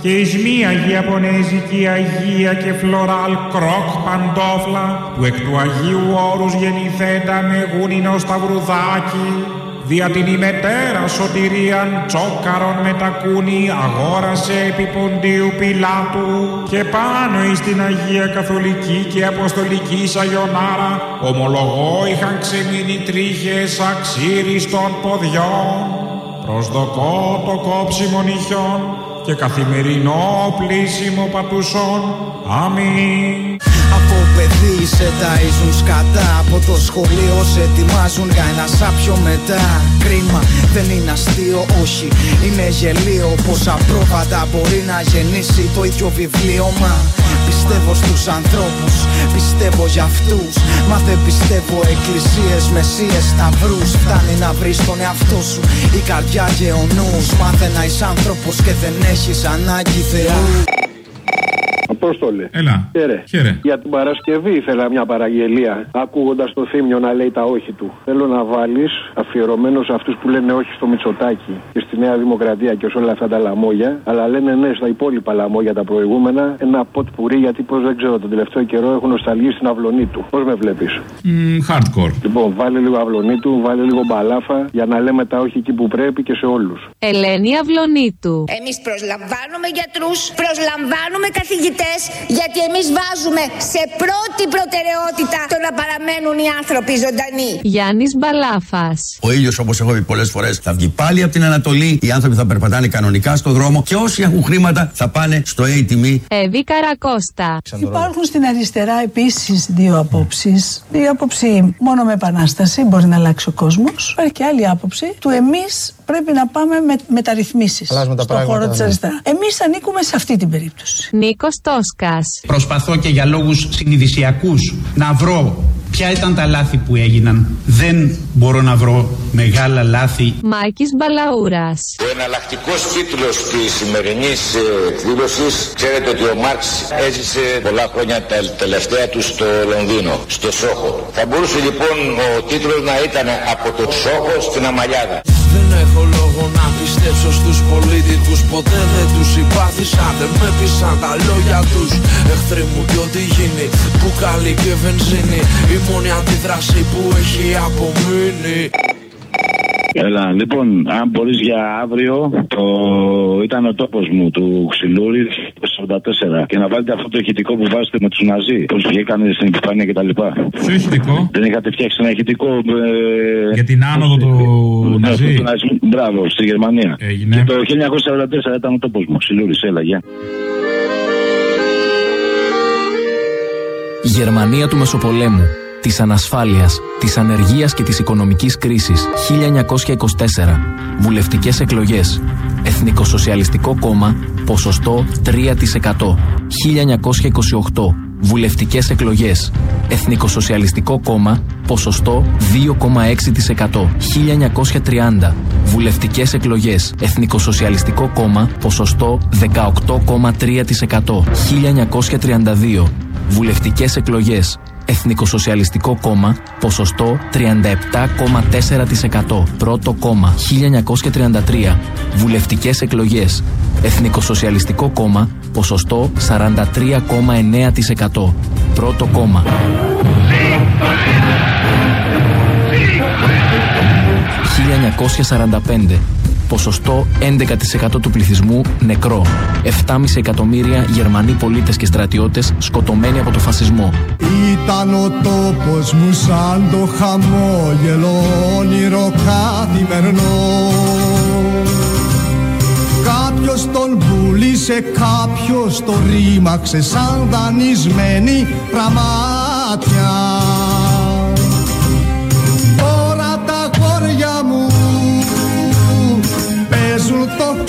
και εις μία Ιαπωνέζικη Αγία και φλωράλ κρόκ παντόφλα, που εκ του Αγίου Όρους γεννηθέντα με γούνινο σταυρουδάκι, Δια την ημετέρα σωτηρίαν τσόκαρον με τα κούνη αγόρασε επί ποντίου Πιλάτου. Και πάνω εις την Αγία Καθολική και Αποστολική Σαγιονάρα ομολογώ είχαν ξεμείνει τρίχες αξίριστων ποδιών. Προσδοκώ το κόψιμο νυχιών και καθημερινό πλήσιμο πατουσών. Αμήν. Από παιδί σε ταΐζουν σκατά Από το σχολείο σε ετοιμάζουν για ένα σάπιο μετά. Κρίμα δεν είναι αστείο όχι. Είναι γελίο πως απρόβατα μπορεί να γεννήσει το ίδιο βιβλίωμα. Πιστεύω στους ανθρώπους, πιστεύω για αυτούς. Μα δεν πιστεύω εκκλησίες, μεσίες, σταυρούς. Φτάνει να βρεις τον εαυτό σου, η καρδιά και ο νους. Μάθε να είσαι άνθρωπος και δεν έχεις ανάγκη Θεού Απόστολε. Έλα. Χαίρε. Χαίρε. Για την Παρασκευή ήθελα μια παραγγελία. Ακούγοντας το θύμιο να λέει τα όχι του. Θέλω να βάλεις αφιερωμένος σε αυτούς που λένε όχι στο Μητσοτάκι και στη Νέα Δημοκρατία και σε όλα αυτά τα λαμόγια. Αλλά λένε ναι στα υπόλοιπα λαμόγια τα προηγούμενα. Ένα ποτ πουρί γιατί πώς δεν ξέρω τον τελευταίο καιρό έχουν νοσταλγεί στην αυλωνή του. Πώς με βλέπεις; Μμ, hardcore. Λοιπόν, βάλε λίγο αυλωνή του, βάλε λίγο μπαλάφα για να λέμε τα όχι εκεί που πρέπει και σε όλους. Ελένη Αυλονίτου. Εμείς προσλαμβάνουμε γιατρούς, προσλαμβάνουμε καθηγητές, γιατί εμείς βάζουμε σε πρώτη προτεραιότητα το να παραμένουν οι άνθρωποι ζωντανοί. Γιάννης Μπαλάφας. Ο ήλιος, όπως έχω πει πολλές φορές, θα βγει πάλι από την Ανατολή. Οι άνθρωποι θα περπατάνε κανονικά στο δρόμο και όσοι έχουν χρήματα θα πάνε στο ATM. Εύη Καρακώστα. Υπάρχουν στην αριστερά επίσης δύο απόψεις. Η άποψη μόνο με επανάσταση μπορεί να αλλάξει ο κόσμος. Υπάρχει και άλλη άποψη του εμείς πρέπει να πάμε με μεταρρυθμίσεις Αλλάζουμε τα στον πράγματα, χώρο της ναι. αριστεράς. Εμείς ανήκουμε σε αυτή την περίπτωση. Νίκος Τόσκας. Προσπαθώ και για λόγους συνειδησιακούς να βρω ποια ήταν τα λάθη που έγιναν. Δεν μπορώ να βρω μεγάλα λάθη. Μάκης Μπαλαούρας. Ο εναλλακτικός τίτλος της σημερινής εκδήλωσης, ξέρετε ότι ο Μάρξ έζησε πολλά χρόνια τα τελευταία του στο Λονδίνο, στο Σόχο. Θα μπορούσε λοιπόν ο τίτλος να ήταν Από το Σόχο στην Αμαλιάδα. Δεν έχω λόγο να πιστέψω στους πολίτικους. Ποτέ δεν τους συμπάθησα Δεν με πείσαν τα λόγια τους. Εχθροί μου κι ό,τι γίνει Μπουκάλι και βενζίνη. Η μόνη αντίδραση που έχει απομείνει Έλα, λοιπόν, αν μπορείς για αύριο, το... ήταν ο τόπος μου του Ξυλούρη το 44. Και να βάλετε αυτό το ηχητικό που βάζετε με τους Ναζί. Πώς βγήκανε στην επιφάνεια κτλ. Ποιο ηχητικό; Δεν είχατε φτιάξει ένα ηχητικό. Ε... Για την άνοδο του ναι, Ναζί. του ναζισμού. Μπράβο, στη Γερμανία. Έγινε. Και το 1944 ήταν ο τόπος μου. Ξυλούρη, έλα, γεια. Γερμανία του Μεσοπολέμου, της ανασφάλειας, της ανεργίας και της οικονομικής κρίσης 1924. Βουλευτικές εκλογές. Εθνικοσοσιαλιστικό κόμμα, ποσοστό 3%. 1928. Βουλευτικές εκλογές. Εθνικοσοσιαλιστικό κόμμα, ποσοστό 2,6%. 1930. Βουλευτικές εκλογές. Εθνικοσοσιαλιστικό κόμμα, ποσοστό 18,3%. 1932. Βουλευτικές εκλογές. Εθνικοσοσιαλιστικό κόμμα, ποσοστό 37,4%. Πρώτο κόμμα, 1933. Βουλευτικές εκλογές. Εθνικοσοσιαλιστικό κόμμα, ποσοστό 43,9%. Πρώτο κόμμα. 1945. Ποσοστό 11% του πληθυσμού νεκρό. 7,5 εκατομμύρια Γερμανοί πολίτες και στρατιώτες σκοτωμένοι από το φασισμό. Ήταν ο τόπος μου σαν το χαμόγελο όνειρο καθημερινό Κάποιος τον πουλήσε, κάποιος το ρήμαξε σαν δανεισμένη πραμάτια fruto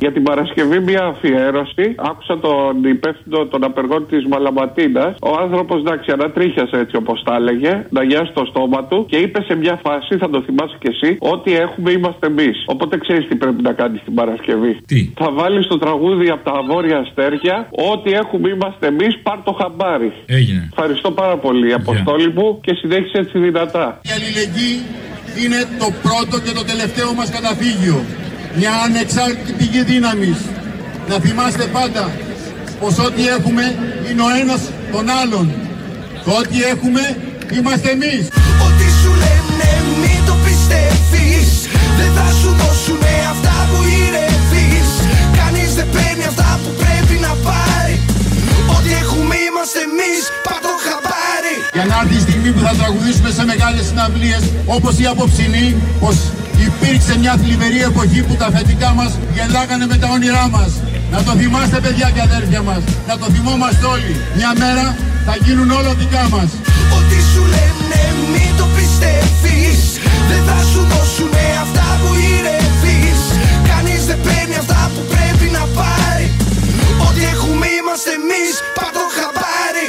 Για την Παρασκευή μια αφιέρωση. Άκουσα τον υπεύθυνο των απεργών της Μαλαματίνας. Ο άνθρωπος, εντάξει, ανατρίχιασε έτσι όπως τα έλεγε, να γιάσει το στόμα του και είπε σε μια φάση, θα το θυμάσαι κι εσύ, ότι έχουμε είμαστε εμείς. Οπότε ξέρεις τι πρέπει να κάνεις την Παρασκευή. Τι; Θα βάλεις το τραγούδι από τα βόρεια αστέρια, Ό,τι έχουμε είμαστε εμείς, πάρ το χαμπάρι. Έγινε. Ευχαριστώ πάρα πολύ, Αποστόλη μου, και συνέχισε έτσι δυνατά. Η αλληλεγγύη είναι το πρώτο και το τελευταίο μας καταφύγιο. Μια ανεξάρτητη πηγή δύναμης. Να θυμάστε πάντα πως ό,τι έχουμε είναι ο ένας τον άλλον. Το ό,τι έχουμε είμαστε εμείς. Ό,τι σου λένε μην το πιστεύεις Δεν θα σου δώσουνε αυτά που ηρεύεις Κανείς δεν παίρνει αυτά που πρέπει να πάρει Ό,τι έχουμε είμαστε εμείς, πάρ' το χαμπάρι Για να έρθει η στιγμή που θα τραγουδήσουμε σε μεγάλες συναυλίες όπως η απόψινή πως Υπήρξε μια θλιβερή εποχή που τα αφεντικά μας γελάγανε με τα όνειρά μας. Να το θυμάστε παιδιά και αδέρφια μας. Να το θυμόμαστε όλοι. Μια μέρα θα γίνουν όλα δικά μας. Ό,τι σου λένε μην το πιστεύεις. Δεν θα σου δώσουνε αυτά που ηρεύεις. Κανείς δεν παίρνει αυτά που πρέπει να πάρει. Ό,τι έχουμε είμαστε εμείς πάντο χαμπάρι.